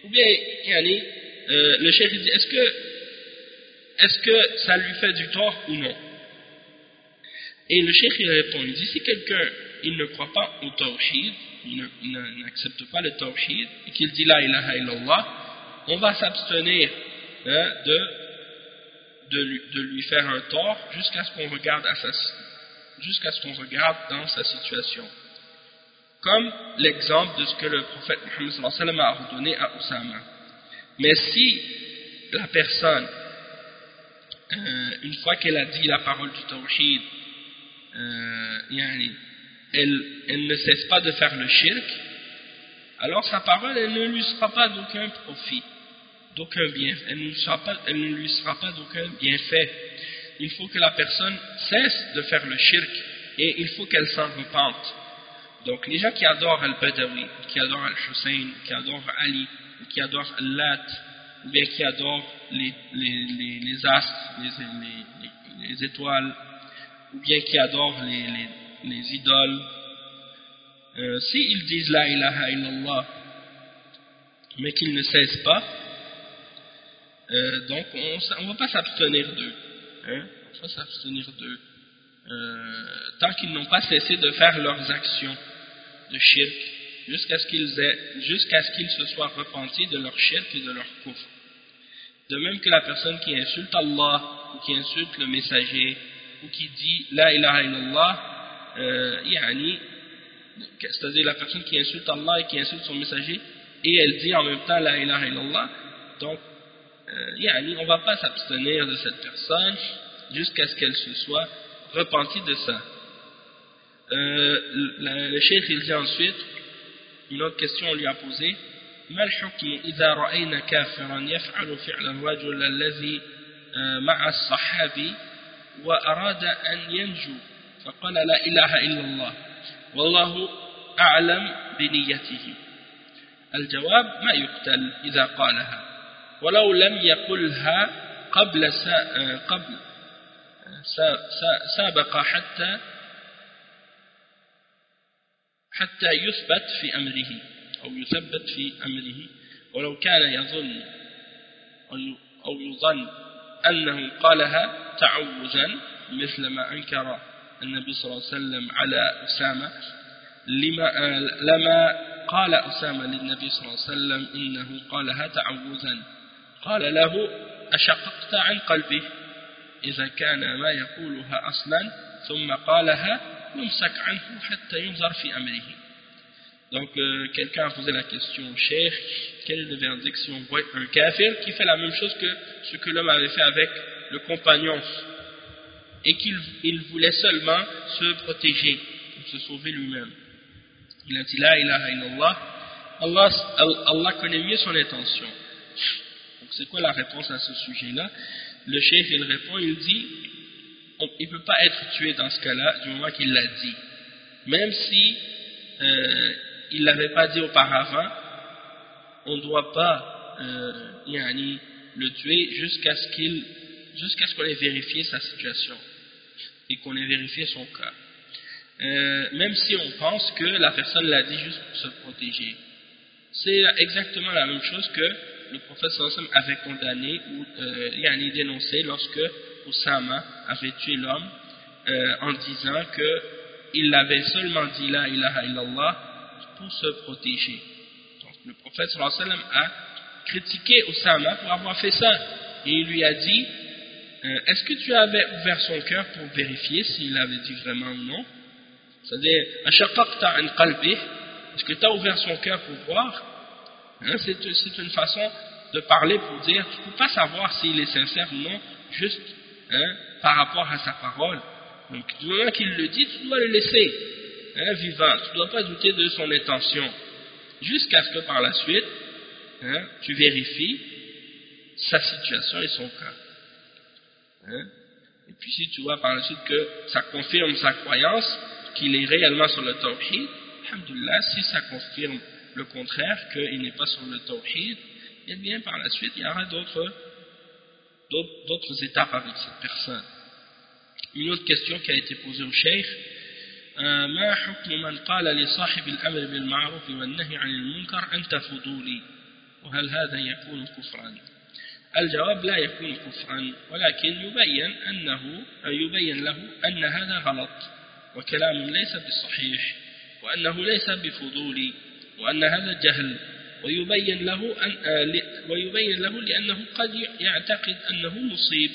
Ou bien, yani, euh, le chef dit est-ce que, ça lui fait du tort ou non? Et le chef il répond il dit si quelqu'un il ne croit pas au tawhid, il n'accepte pas le tawhid et qu'il dit la ilaha illallah, on va s'abstenir hein, de, de, lui, faire un tort jusqu'à ce qu'on regarde jusqu'à ce regarde dans sa situation. Comme l'exemple de ce que le prophète Mohammed a ordonné à Oussama. Mais si la personne, euh, une fois qu'elle a dit la parole du tawhid, euh, elle, elle, ne cesse pas de faire le shirk, alors sa parole, elle ne lui sera pas d'aucun profit, d'aucun bien, elle ne, lui sera pas d'aucun bienfait. Il faut que la personne cesse de faire le shirk et il faut qu'elle s'en repente. Donc les gens qui adorent Al-Badawi, qui adorent Al-Hussein, qui adorent Ali, qui adore Allah, ou bien qui adore les, les, les, astres, les, étoiles, ou bien qui adore les, idoles, euh, s'ils disent la ilaha illallah, mais qu'ils ne cessent pas, euh, donc on ne va pas s'abstenir d'eux. Hein, on va s'abstenir d'eux. Euh, tant qu'ils n'ont pas cessé de faire leurs actions de shirk jusqu'à ce qu'ils se soient repentis de leur shirk et de leur kufr. De même que la personne qui insulte Allah ou qui insulte le messager ou qui dit La ilaha illallah, euh, yani, c'est-à-dire la personne qui insulte Allah et qui insulte son messager, et elle dit en même temps La ilaha illallah, donc, yani, on ne va pas s'abstenir de cette personne jusqu'à ce qu'elle se soit repentie de ça. Euh, le, le cheikh il dit ensuite, une autre question on lui a posé, ما الحكم إذا رأينا كافرا يفعل فعل الرجل الذي مع الصحابي وأراد أن ينجو فقال لا إله إلا الله والله أعلم بنيته الجواب ما يقتل إذا قالها ولو لم يقلها قبل قبل. سابق حتى حتى يثبت في أمره أو يثبت في أمره. ولو كان يظن أو يظن أنه قالها تعوزا مثل ما أنكر النبي صلى الله عليه وسلم على أسامة. لما, لما قال أسامة للنبي صلى الله عليه وسلم إنه قالها تعوزا قال له أشققت عن قلبه إذا كان ما يقولها أصلا ثم قالها يمسك عنه حتى ينظر في أمره Donc, euh, quelqu'un a posé la question au cheikh, quel est le verdict si on voit un kafir qui fait la même chose que ce que l'homme avait fait avec le compagnon et qu'il voulait seulement se protéger pour se sauver lui-même. Il a dit La ilaha illallah, Allah, Allah connaît mieux son intention. Donc c'est quoi la réponse à ce sujet-là? Le cheikh il répond, il dit il ne peut pas être tué dans ce cas-là du moment qu'il l'a dit. Même si euh, il ne l'avait pas dit auparavant, on ne doit pas euh, le tuer jusqu'à ce qu'il jusqu'à ce qu'on ait vérifié sa situation et qu'on ait vérifié son cas. Euh, même si on pense que la personne l'a dit juste pour se protéger. C'est exactement la même chose que le prophète sallam avait condamné ou euh, dénoncé lorsque Oussama avait tué l'homme euh, en disant qu'il avait seulement dit la ilaha illallah pour se protéger. Donc le prophète sallam a critiqué Oussama pour avoir fait ça. Et il lui a dit, euh, est-ce que tu avais ouvert son cœur pour vérifier s'il avait dit vraiment ou non? C'est-à-dire, est-ce que tu as ouvert son cœur pour voir? Hein, C'est une façon de parler pour dire, tu ne peux pas savoir s'il est sincère ou non, juste hein, par rapport à sa parole. Donc, du moment qu'il le dit, tu dois le laisser hein, vivant. Tu ne dois pas douter de son intention. Jusqu'à ce que par la suite, tu vérifies sa situation et son cas. Et puis si tu vois par la suite que ça confirme sa croyance, qu'il est réellement sur le tawhid, alhamdoulilah, si ça confirme le contraire, qu'il n'est pas sur le tawhid, et eh bien par la suite, il y aura d'autres étapes avec cette personne. Une autre question qui a été posée au cheikh, ما حكم من قال لصاحب الأمر بالمعروف والنهي عن المنكر أنت فضولي وهل هذا يكون كفرا الجواب لا يكون كفرا ولكن يبين أنه يبين له أن هذا غلط وكلام ليس بالصحيح وأنه ليس بفضولي وأن هذا جهل ويبين له, أن ويبين له لأنه قد يعتقد أنه مصيب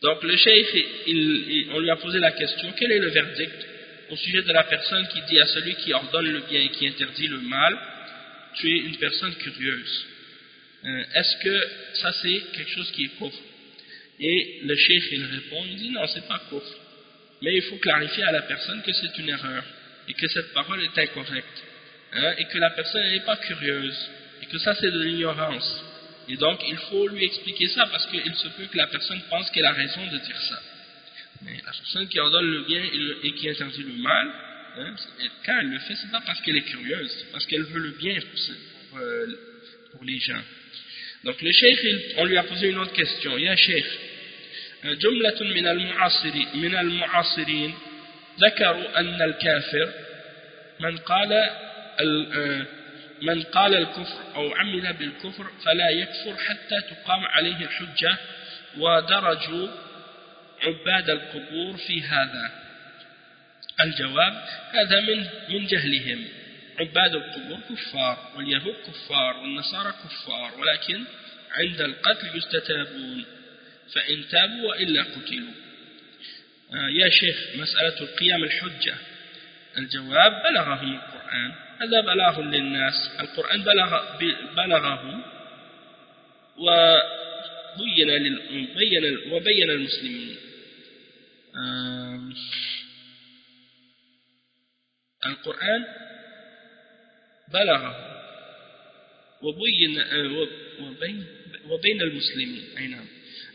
Donc le cheikh, on lui a posé la question, quel est le verdict au sujet de la personne qui dit à celui qui ordonne le bien et qui interdit le mal, tu es une personne curieuse. Euh, est-ce que ça c'est quelque chose qui est coffre Et le cheikh il répond, il dit non c'est pas coffre. Mais il faut clarifier à la personne que c'est une erreur et que cette parole est incorrecte. Hein, et que la personne n'est pas curieuse et que ça c'est de l'ignorance. Et donc, il faut lui expliquer ça parce qu'il se peut que la personne pense qu'elle a raison de dire ça. Mais la personne qui ordonne le bien et qui interdit le mal, hein, quand elle le fait, c'est pas parce qu'elle est curieuse, c'est parce qu'elle veut le bien pour, euh, pour, les gens. Donc le cheikh, on lui a posé une autre question. Il y a cheikh. جملة من المعاصرين من المعاصرين ذكروا أن الكافر من قال من قال الكفر أو عمل بالكفر فلا يكفر حتى تقام عليه الحجة ودرجوا عباد القبور في هذا. الجواب هذا من من جهلهم. عباد القبور كفار واليهود كفار والنصارى كفار ولكن عند القتل يستتابون. فإن تابوا وإلا قتلوا. يا شيخ مسألة القيام الحجة. الجواب بلغهم القرآن. هذا بلاغ للناس. القرآن بلغ بلغهم وبين بين وبين المسلمين. القرآن بلغه وبين وبين وبين المسلمين. أي نعم.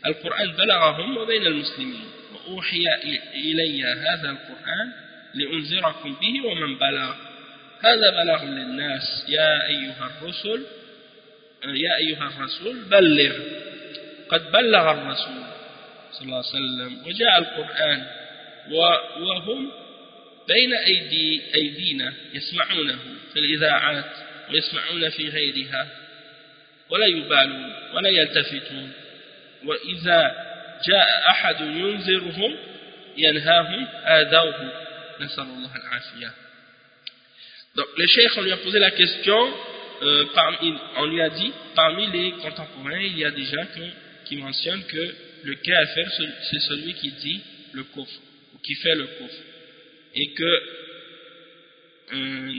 القرآن بلغهم وبين المسلمين. وأوحي إلي هذا القرآن لأنذركم به ومن بلغ. هذا بلاغ للناس. يا أيها الرسل يا أيها الرسول بلغ. قد بلغ الرسول صلى الله عليه وسلم وجاء القرآن وهم بين أيدي أيدينا يسمعونه. في الإذاعات ويسمعون في غيرها ولا يبالون ولا يلتفتون. وإذا جاء أحد ينذرهم ينهاهم آذوه نسأل الله العافية. Donc, le cheikh, on lui a posé la question, euh, on lui a dit, parmi les contemporains, il y a des gens qui, mentionnent que le kafir, c'est celui qui dit le kufr, ou qui fait le kufr. Et que, euh,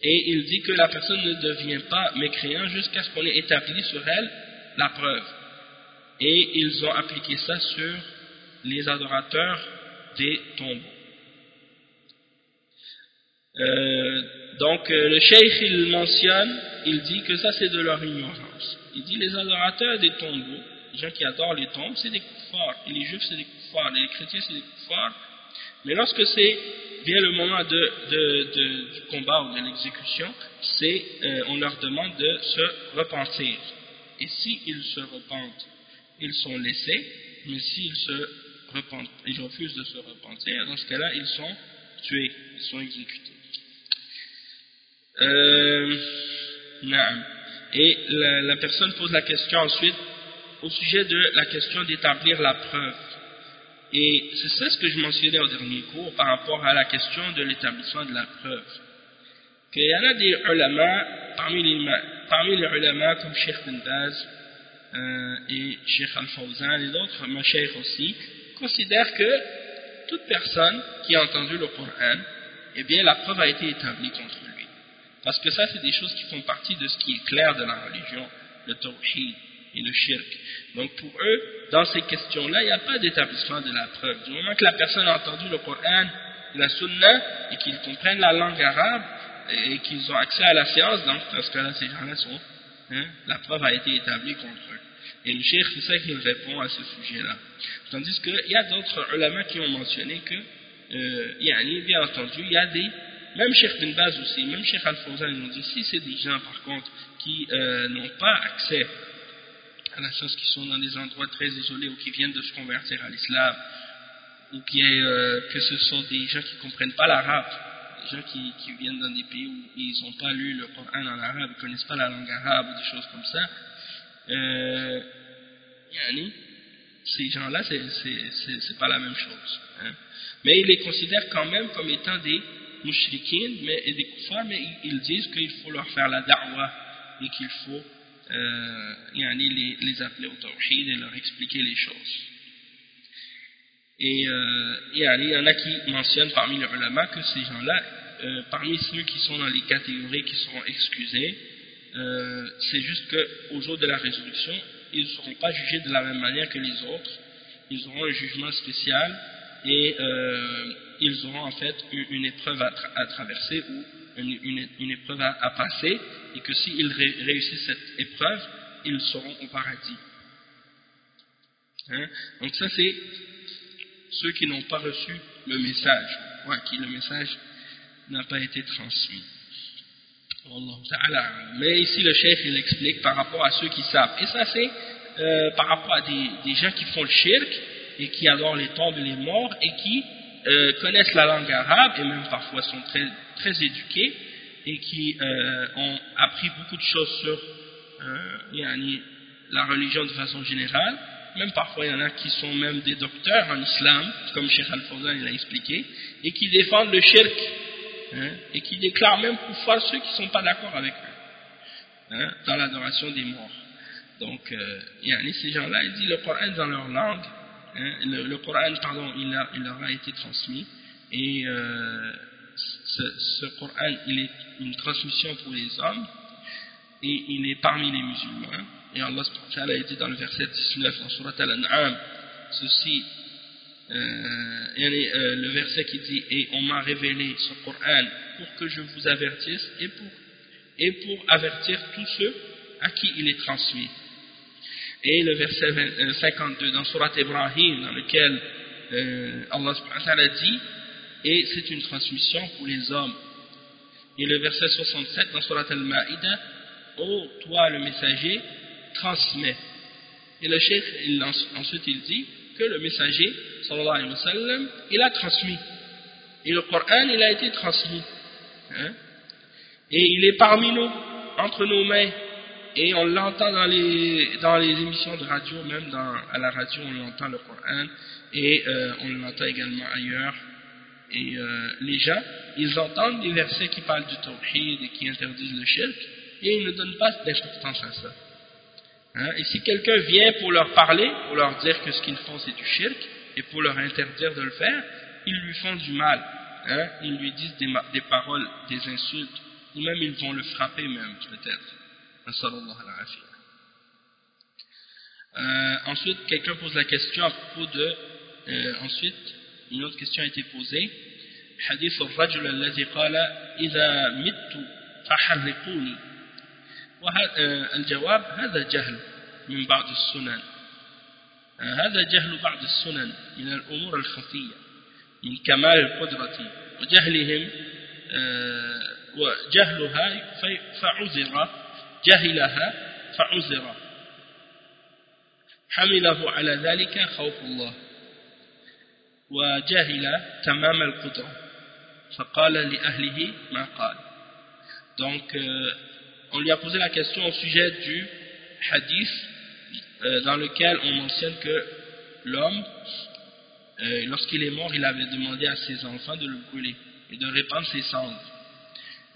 et il dit que la personne ne devient pas mécréant jusqu'à ce qu'on ait établi sur elle la preuve. Et ils ont appliqué ça sur les adorateurs des tombeaux. Euh, donc euh, le cheikh il mentionne, il dit que ça c'est de leur ignorance. Il dit les adorateurs des tombeaux, les gens qui adorent les tombes, c'est des koufars, et les juifs c'est des koufars, et les chrétiens c'est des koufars, mais lorsque c'est vient le moment de, du combat ou de l'exécution, c'est euh, on leur demande de se repentir. Et s'ils se repentent, ils sont laissés, mais s'ils se repentent, ils refusent de se repentir, dans ce cas-là, ils sont tués, ils sont exécutés. Euh, et la, personne pose la question ensuite au sujet de la question d'établir la preuve. Et c'est ça ce que je mentionnais au dernier cours par rapport à la question de l'établissement de la preuve. Qu'il y en a des ulama, parmi les, parmi ulama comme Sheikh Baz euh, et Sheikh Al-Fawzan et d'autres macheikh aussi, considèrent que toute personne qui a entendu le Coran, eh bien la preuve a été établie contre lui. Parce que ça c'est des choses qui font partie de ce qui est clair de la religion, le tawhid et le shirk. Donc pour eux, dans ces questions-là, il n'y a pas d'établissement de la preuve. Du moment que la personne a entendu le Coran, la Sunna, et qu'ils comprennent la langue arabe, et qu'ils ont accès à la science, donc dans ce cas-là, ces gens-là sont, hein, la preuve a été établie contre eux. Et le cheikh, c'est ça qu'il répond à ce sujet-là. Tandis qu'il y a d'autres ulama qui ont mentionné que, euh, bien entendu, il y a des, même Cheikh bin Baz aussi, même Cheikh Al-Fawzan, ils ont dit, si c'est des gens, par contre, qui euh, n'ont pas accès à la science, qui sont dans des endroits très isolés ou qui viennent de se convertir à l'islam, ou qui euh, que ce sont des gens qui ne comprennent pas l'arabe, des gens qui, viennent dans des pays où ils n'ont pas lu le Coran en arabe, ils ne connaissent pas la langue arabe ou des choses comme ça, euh, ces gens-là, c'est pas la même chose. Hein. Mais ils les considèrent quand même comme étant des mais, et des koufars, mais ils, ils disent qu'il faut leur faire la da'wah et qu'il faut euh, les, les appeler au tawhid et leur expliquer les choses. Et euh, il y en a qui mentionnent parmi les ulama que ces gens-là, euh, parmi ceux qui sont dans les catégories qui seront excusés, euh, c'est juste qu'au jour de la résurrection, ils ne seront pas jugés de la même manière que les autres. Ils auront un jugement spécial et euh, ils auront en fait une, épreuve à, tra à, traverser ou une, épreuve à, passer et que s'ils ré réussissent cette épreuve, ils seront au paradis. Hein? Donc ça c'est ceux qui n'ont pas reçu le message, ou à qui le message n'a pas été transmis. Mais ici le chef il explique par rapport à ceux qui savent. Et ça c'est euh, par rapport à des, des, gens qui font le shirk et qui adorent les tombes et les morts et qui euh, connaissent la langue arabe et même parfois sont très, très éduqués et qui euh, ont appris beaucoup de choses sur yani, la religion de façon générale. Même parfois il y en a qui sont même des docteurs en islam, comme Cheikh Al-Fawzan l'a expliqué, et qui défendent le shirk Hein, et qui déclarent même pour ceux qui ne sont pas d'accord avec eux hein, dans l'adoration des morts. Donc, euh, ces gens-là, ils disent le Coran dans leur langue, hein, le, Coran, pardon, il, a, il leur a été transmis, et euh, ce, ce Coran, il est une transmission pour les hommes, et il est parmi les musulmans. Et Allah a dit dans le verset 19 dans Surat Al-An'am, ceci, euh, euh, le verset qui dit Et on m'a révélé ce Coran pour que je vous avertisse et et pour avertir tous ceux à qui il est transmis. Et le verset 52 euh, dans Surat Ibrahim, dans lequel euh, Allah dit Et c'est une transmission pour les hommes. Et le verset 67 dans Surat Al-Ma'ida Oh, toi le messager, transmet. Et le chef, ensuite il dit que le messager, sallallahu alayhi wa sallam, il a transmis. Et le Coran, il a été transmis. Hein. Et il est parmi nous, entre nos mains. Et on l'entend dans les, dans les émissions de radio, même à la radio, on entend le Coran. Et euh, on l'entend également ailleurs. Et euh, les gens, ils entendent des versets qui parlent du tawhid et qui interdisent le shirk, et ils ne donnent pas d'importance à ça. Hein? Et si quelqu'un vient pour leur parler, pour leur dire que ce qu'ils font c'est du shirk, et pour leur interdire de le faire, ils lui font du mal. Hein? Ils lui disent des, des, paroles, des insultes, ou même ils vont le frapper même, peut-être. Euh, ensuite, quelqu'un pose la question à propos de... Euh, ensuite, une autre question a été posée. حديث الرجل الذي قال إذا مت فحرقوني الجواب هذا جهل من بعض السنن هذا جهل بعض السنن من الأمور الخفية من كمال القدرة وجهلهم وجهلها فعذر جهلها فعذر حمله على ذلك خوف الله وجهل تمام القدرة فقال لأهله ما قال donc euh, on lui a posé la question au sujet du hadith euh, dans lequel on mentionne que l'homme, euh, lorsqu'il est mort, il avait demandé à ses enfants de le brûler et de répandre ses cendres.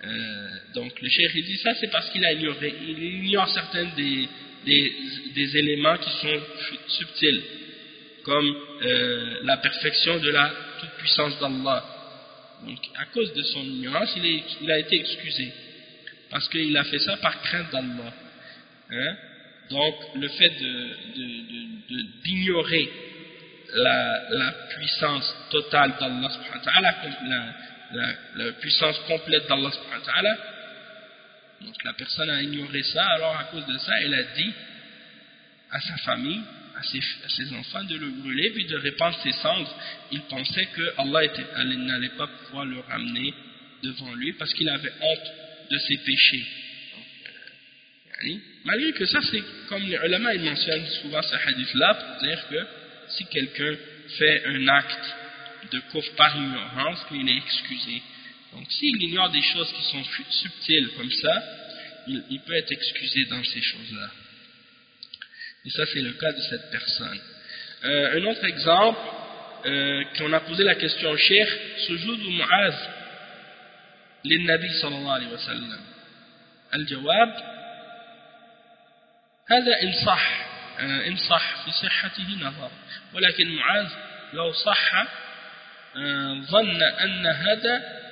Euh, donc le cheikh dit ça c'est parce qu'il a ignoré, il ignore certains des, éléments qui sont subtils, comme la perfection de la toute-puissance d'Allah. Donc à cause de son ignorance, il, a été excusé parce qu'il a fait ça par crainte d'Allah. Hein? Donc, le fait d'ignorer la, la, puissance totale d'Allah, la, la, puissance complète d'Allah, donc la personne a ignoré ça, alors à cause de ça, elle a dit à sa famille, à ses, à ses enfants de le brûler, puis de répandre ses cendres. Il pensait que Allah n'allait pas pouvoir le ramener devant lui parce qu'il avait honte de ses péchés. Euh, malgré que ça, c'est comme les ulama, ils mentionnent souvent ce hadith-là pour dire que si quelqu'un fait un acte de couvre par ignorance, qu'il est excusé. Donc s'il ignore des choses qui sont subtiles comme ça, il, peut être excusé dans ces choses-là. Et ça, c'est le cas de cette personne. Euh, un autre exemple, euh, qu'on a posé la question au cheikh, Sujoud ou Mu'az, للنبي صلى الله عليه وسلم الجواب هذا إن صح آه، إن صح في صحته نظر ولكن معاذ لو صح آه، ظن أن هذا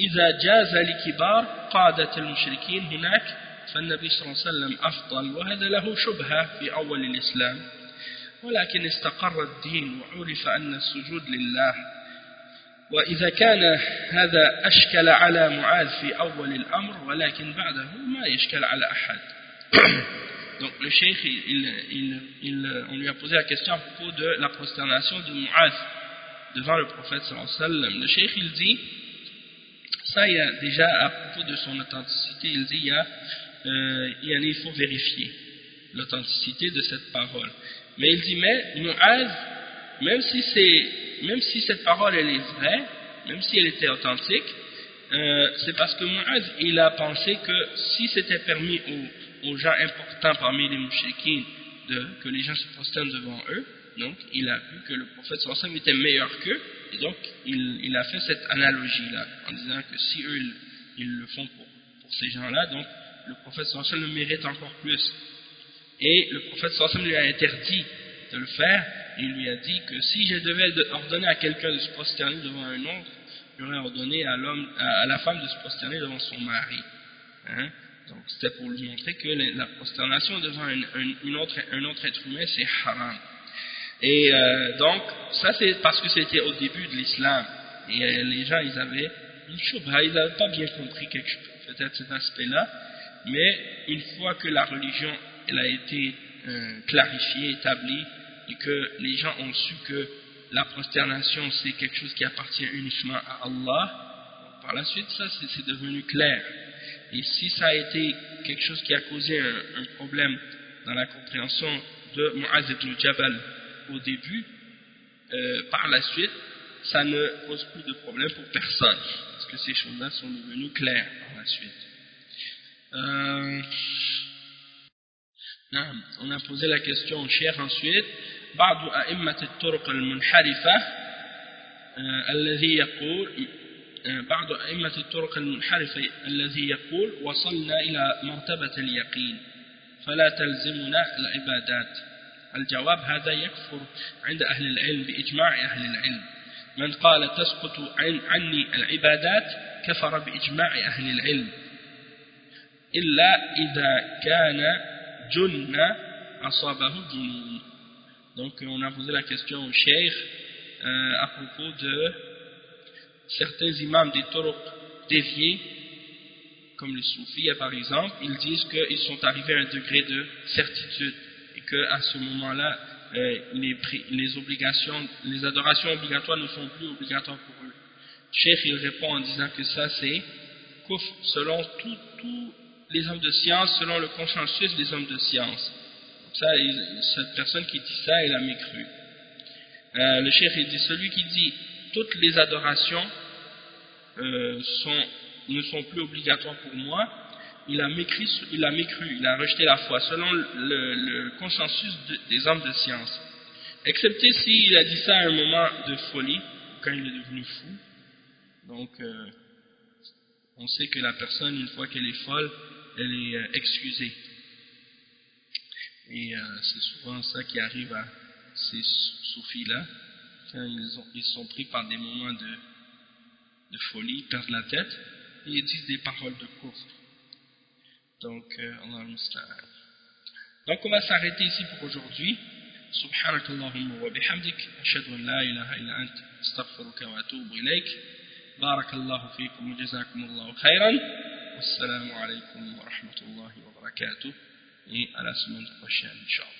إذا جاز لكبار قادة المشركين هناك فالنبي صلى الله عليه وسلم أفضل وهذا له شبهة في أول الإسلام. ولكن استقر الدين وعرف أن السجود لله. وإذا كان هذا أشكل على معاذ في أول الأمر ولكن بعده ما يشكل على أحد. Donc le cheikh, il, il, il, on lui a posé la question à propos de la prosternation de Mu'az devant le prophète sallallahu alayhi wa sallam. Le cheikh, il dit, ça il y a déjà à propos de son authenticité, il dit, il, y a, euh, il faut vérifier l'authenticité de cette parole. Mais il dit, mais Mu'az, même si c'est même si cette parole elle est vraie, même si elle était authentique, euh, c'est parce que Mu'az, il a pensé que si c'était permis aux, gens importants parmi les mouchikines que les gens se prosternent devant eux, donc il a vu que le prophète sallam était meilleur qu'eux, et donc il, a fait cette analogie-là, en disant que si eux ils, le font pour, ces gens-là, donc le prophète sallam le mérite encore plus Et le prophète sallam lui a interdit de le faire, il lui a dit que si je devais ordonner à quelqu'un de se prosterner devant un autre, j'aurais ordonné à, à, la femme de se prosterner devant son mari. Hein. Donc c'était pour lui montrer que la prosternation devant un, une autre, un autre être humain, c'est haram. Et euh, donc, ça c'est parce que c'était au début de l'islam. Et euh, les gens, ils avaient une choubha, ils n'avaient pas bien compris peut-être cet aspect-là. Mais une fois que la religion elle a été euh, clarifiée, établie, et que les gens ont su que la prosternation c'est quelque chose qui appartient uniquement à Allah, par la suite ça c'est devenu clair. Et si ça a été quelque chose qui a causé un, problème dans la compréhension de Mu'az ibn Jabal au début, euh, par la suite, ça ne pose plus de problème pour personne, parce que ces choses-là sont devenues claires par la suite. Euh, on a posé la question au cher ensuite. بعض أئمة الطرق المنحرفة الذي يقول بعض أئمة الطرق المنحرفة الذي يقول وصلنا إلى مرتبة اليقين فلا تلزمنا العبادات الجواب هذا يكفر عند أهل العلم بإجماع أهل العلم من قال تسقط عن عني العبادات كفر بإجماع أهل العلم إلا إذا كان جن أصابه جنون Donc on a posé la question au cheikh euh, à propos de certains imams des taureaux déviés, comme les soufis par exemple, ils disent qu'ils sont arrivés à un degré de certitude et qu'à ce moment-là, euh, les, les adorations obligatoires ne sont plus obligatoires pour eux. Cheikh il répond en disant que ça c'est selon tous les hommes de science, selon le consensus des hommes de science. Ça, cette personne qui dit ça, elle a mécru. Euh, le cheikh il dit celui qui dit toutes les adorations euh, ne sont plus obligatoires pour moi, il a, mécru, il a mécru, il a rejeté la foi, selon le, consensus des hommes de science. Excepté s'il a dit ça à un moment de folie, quand il est devenu fou. Donc, euh, on sait que la personne, une fois qu'elle est folle, elle est euh, excusée. Et c'est souvent ça qui arrive à ces soufis-là, ils sont pris par des moments de, de folie, ils perdent la tête, et ils disent des paroles de course. Donc, euh, Donc, on va s'arrêter ici pour aujourd'hui. سبحانك اللهم وبحمدك أشهد أن لا إله إلا أنت استغفرك وأتوب إليك بارك الله فيكم وجزاكم الله خيرا والسلام عليكم ورحمة الله وبركاته et à la semaine prochaine, Inch'Allah.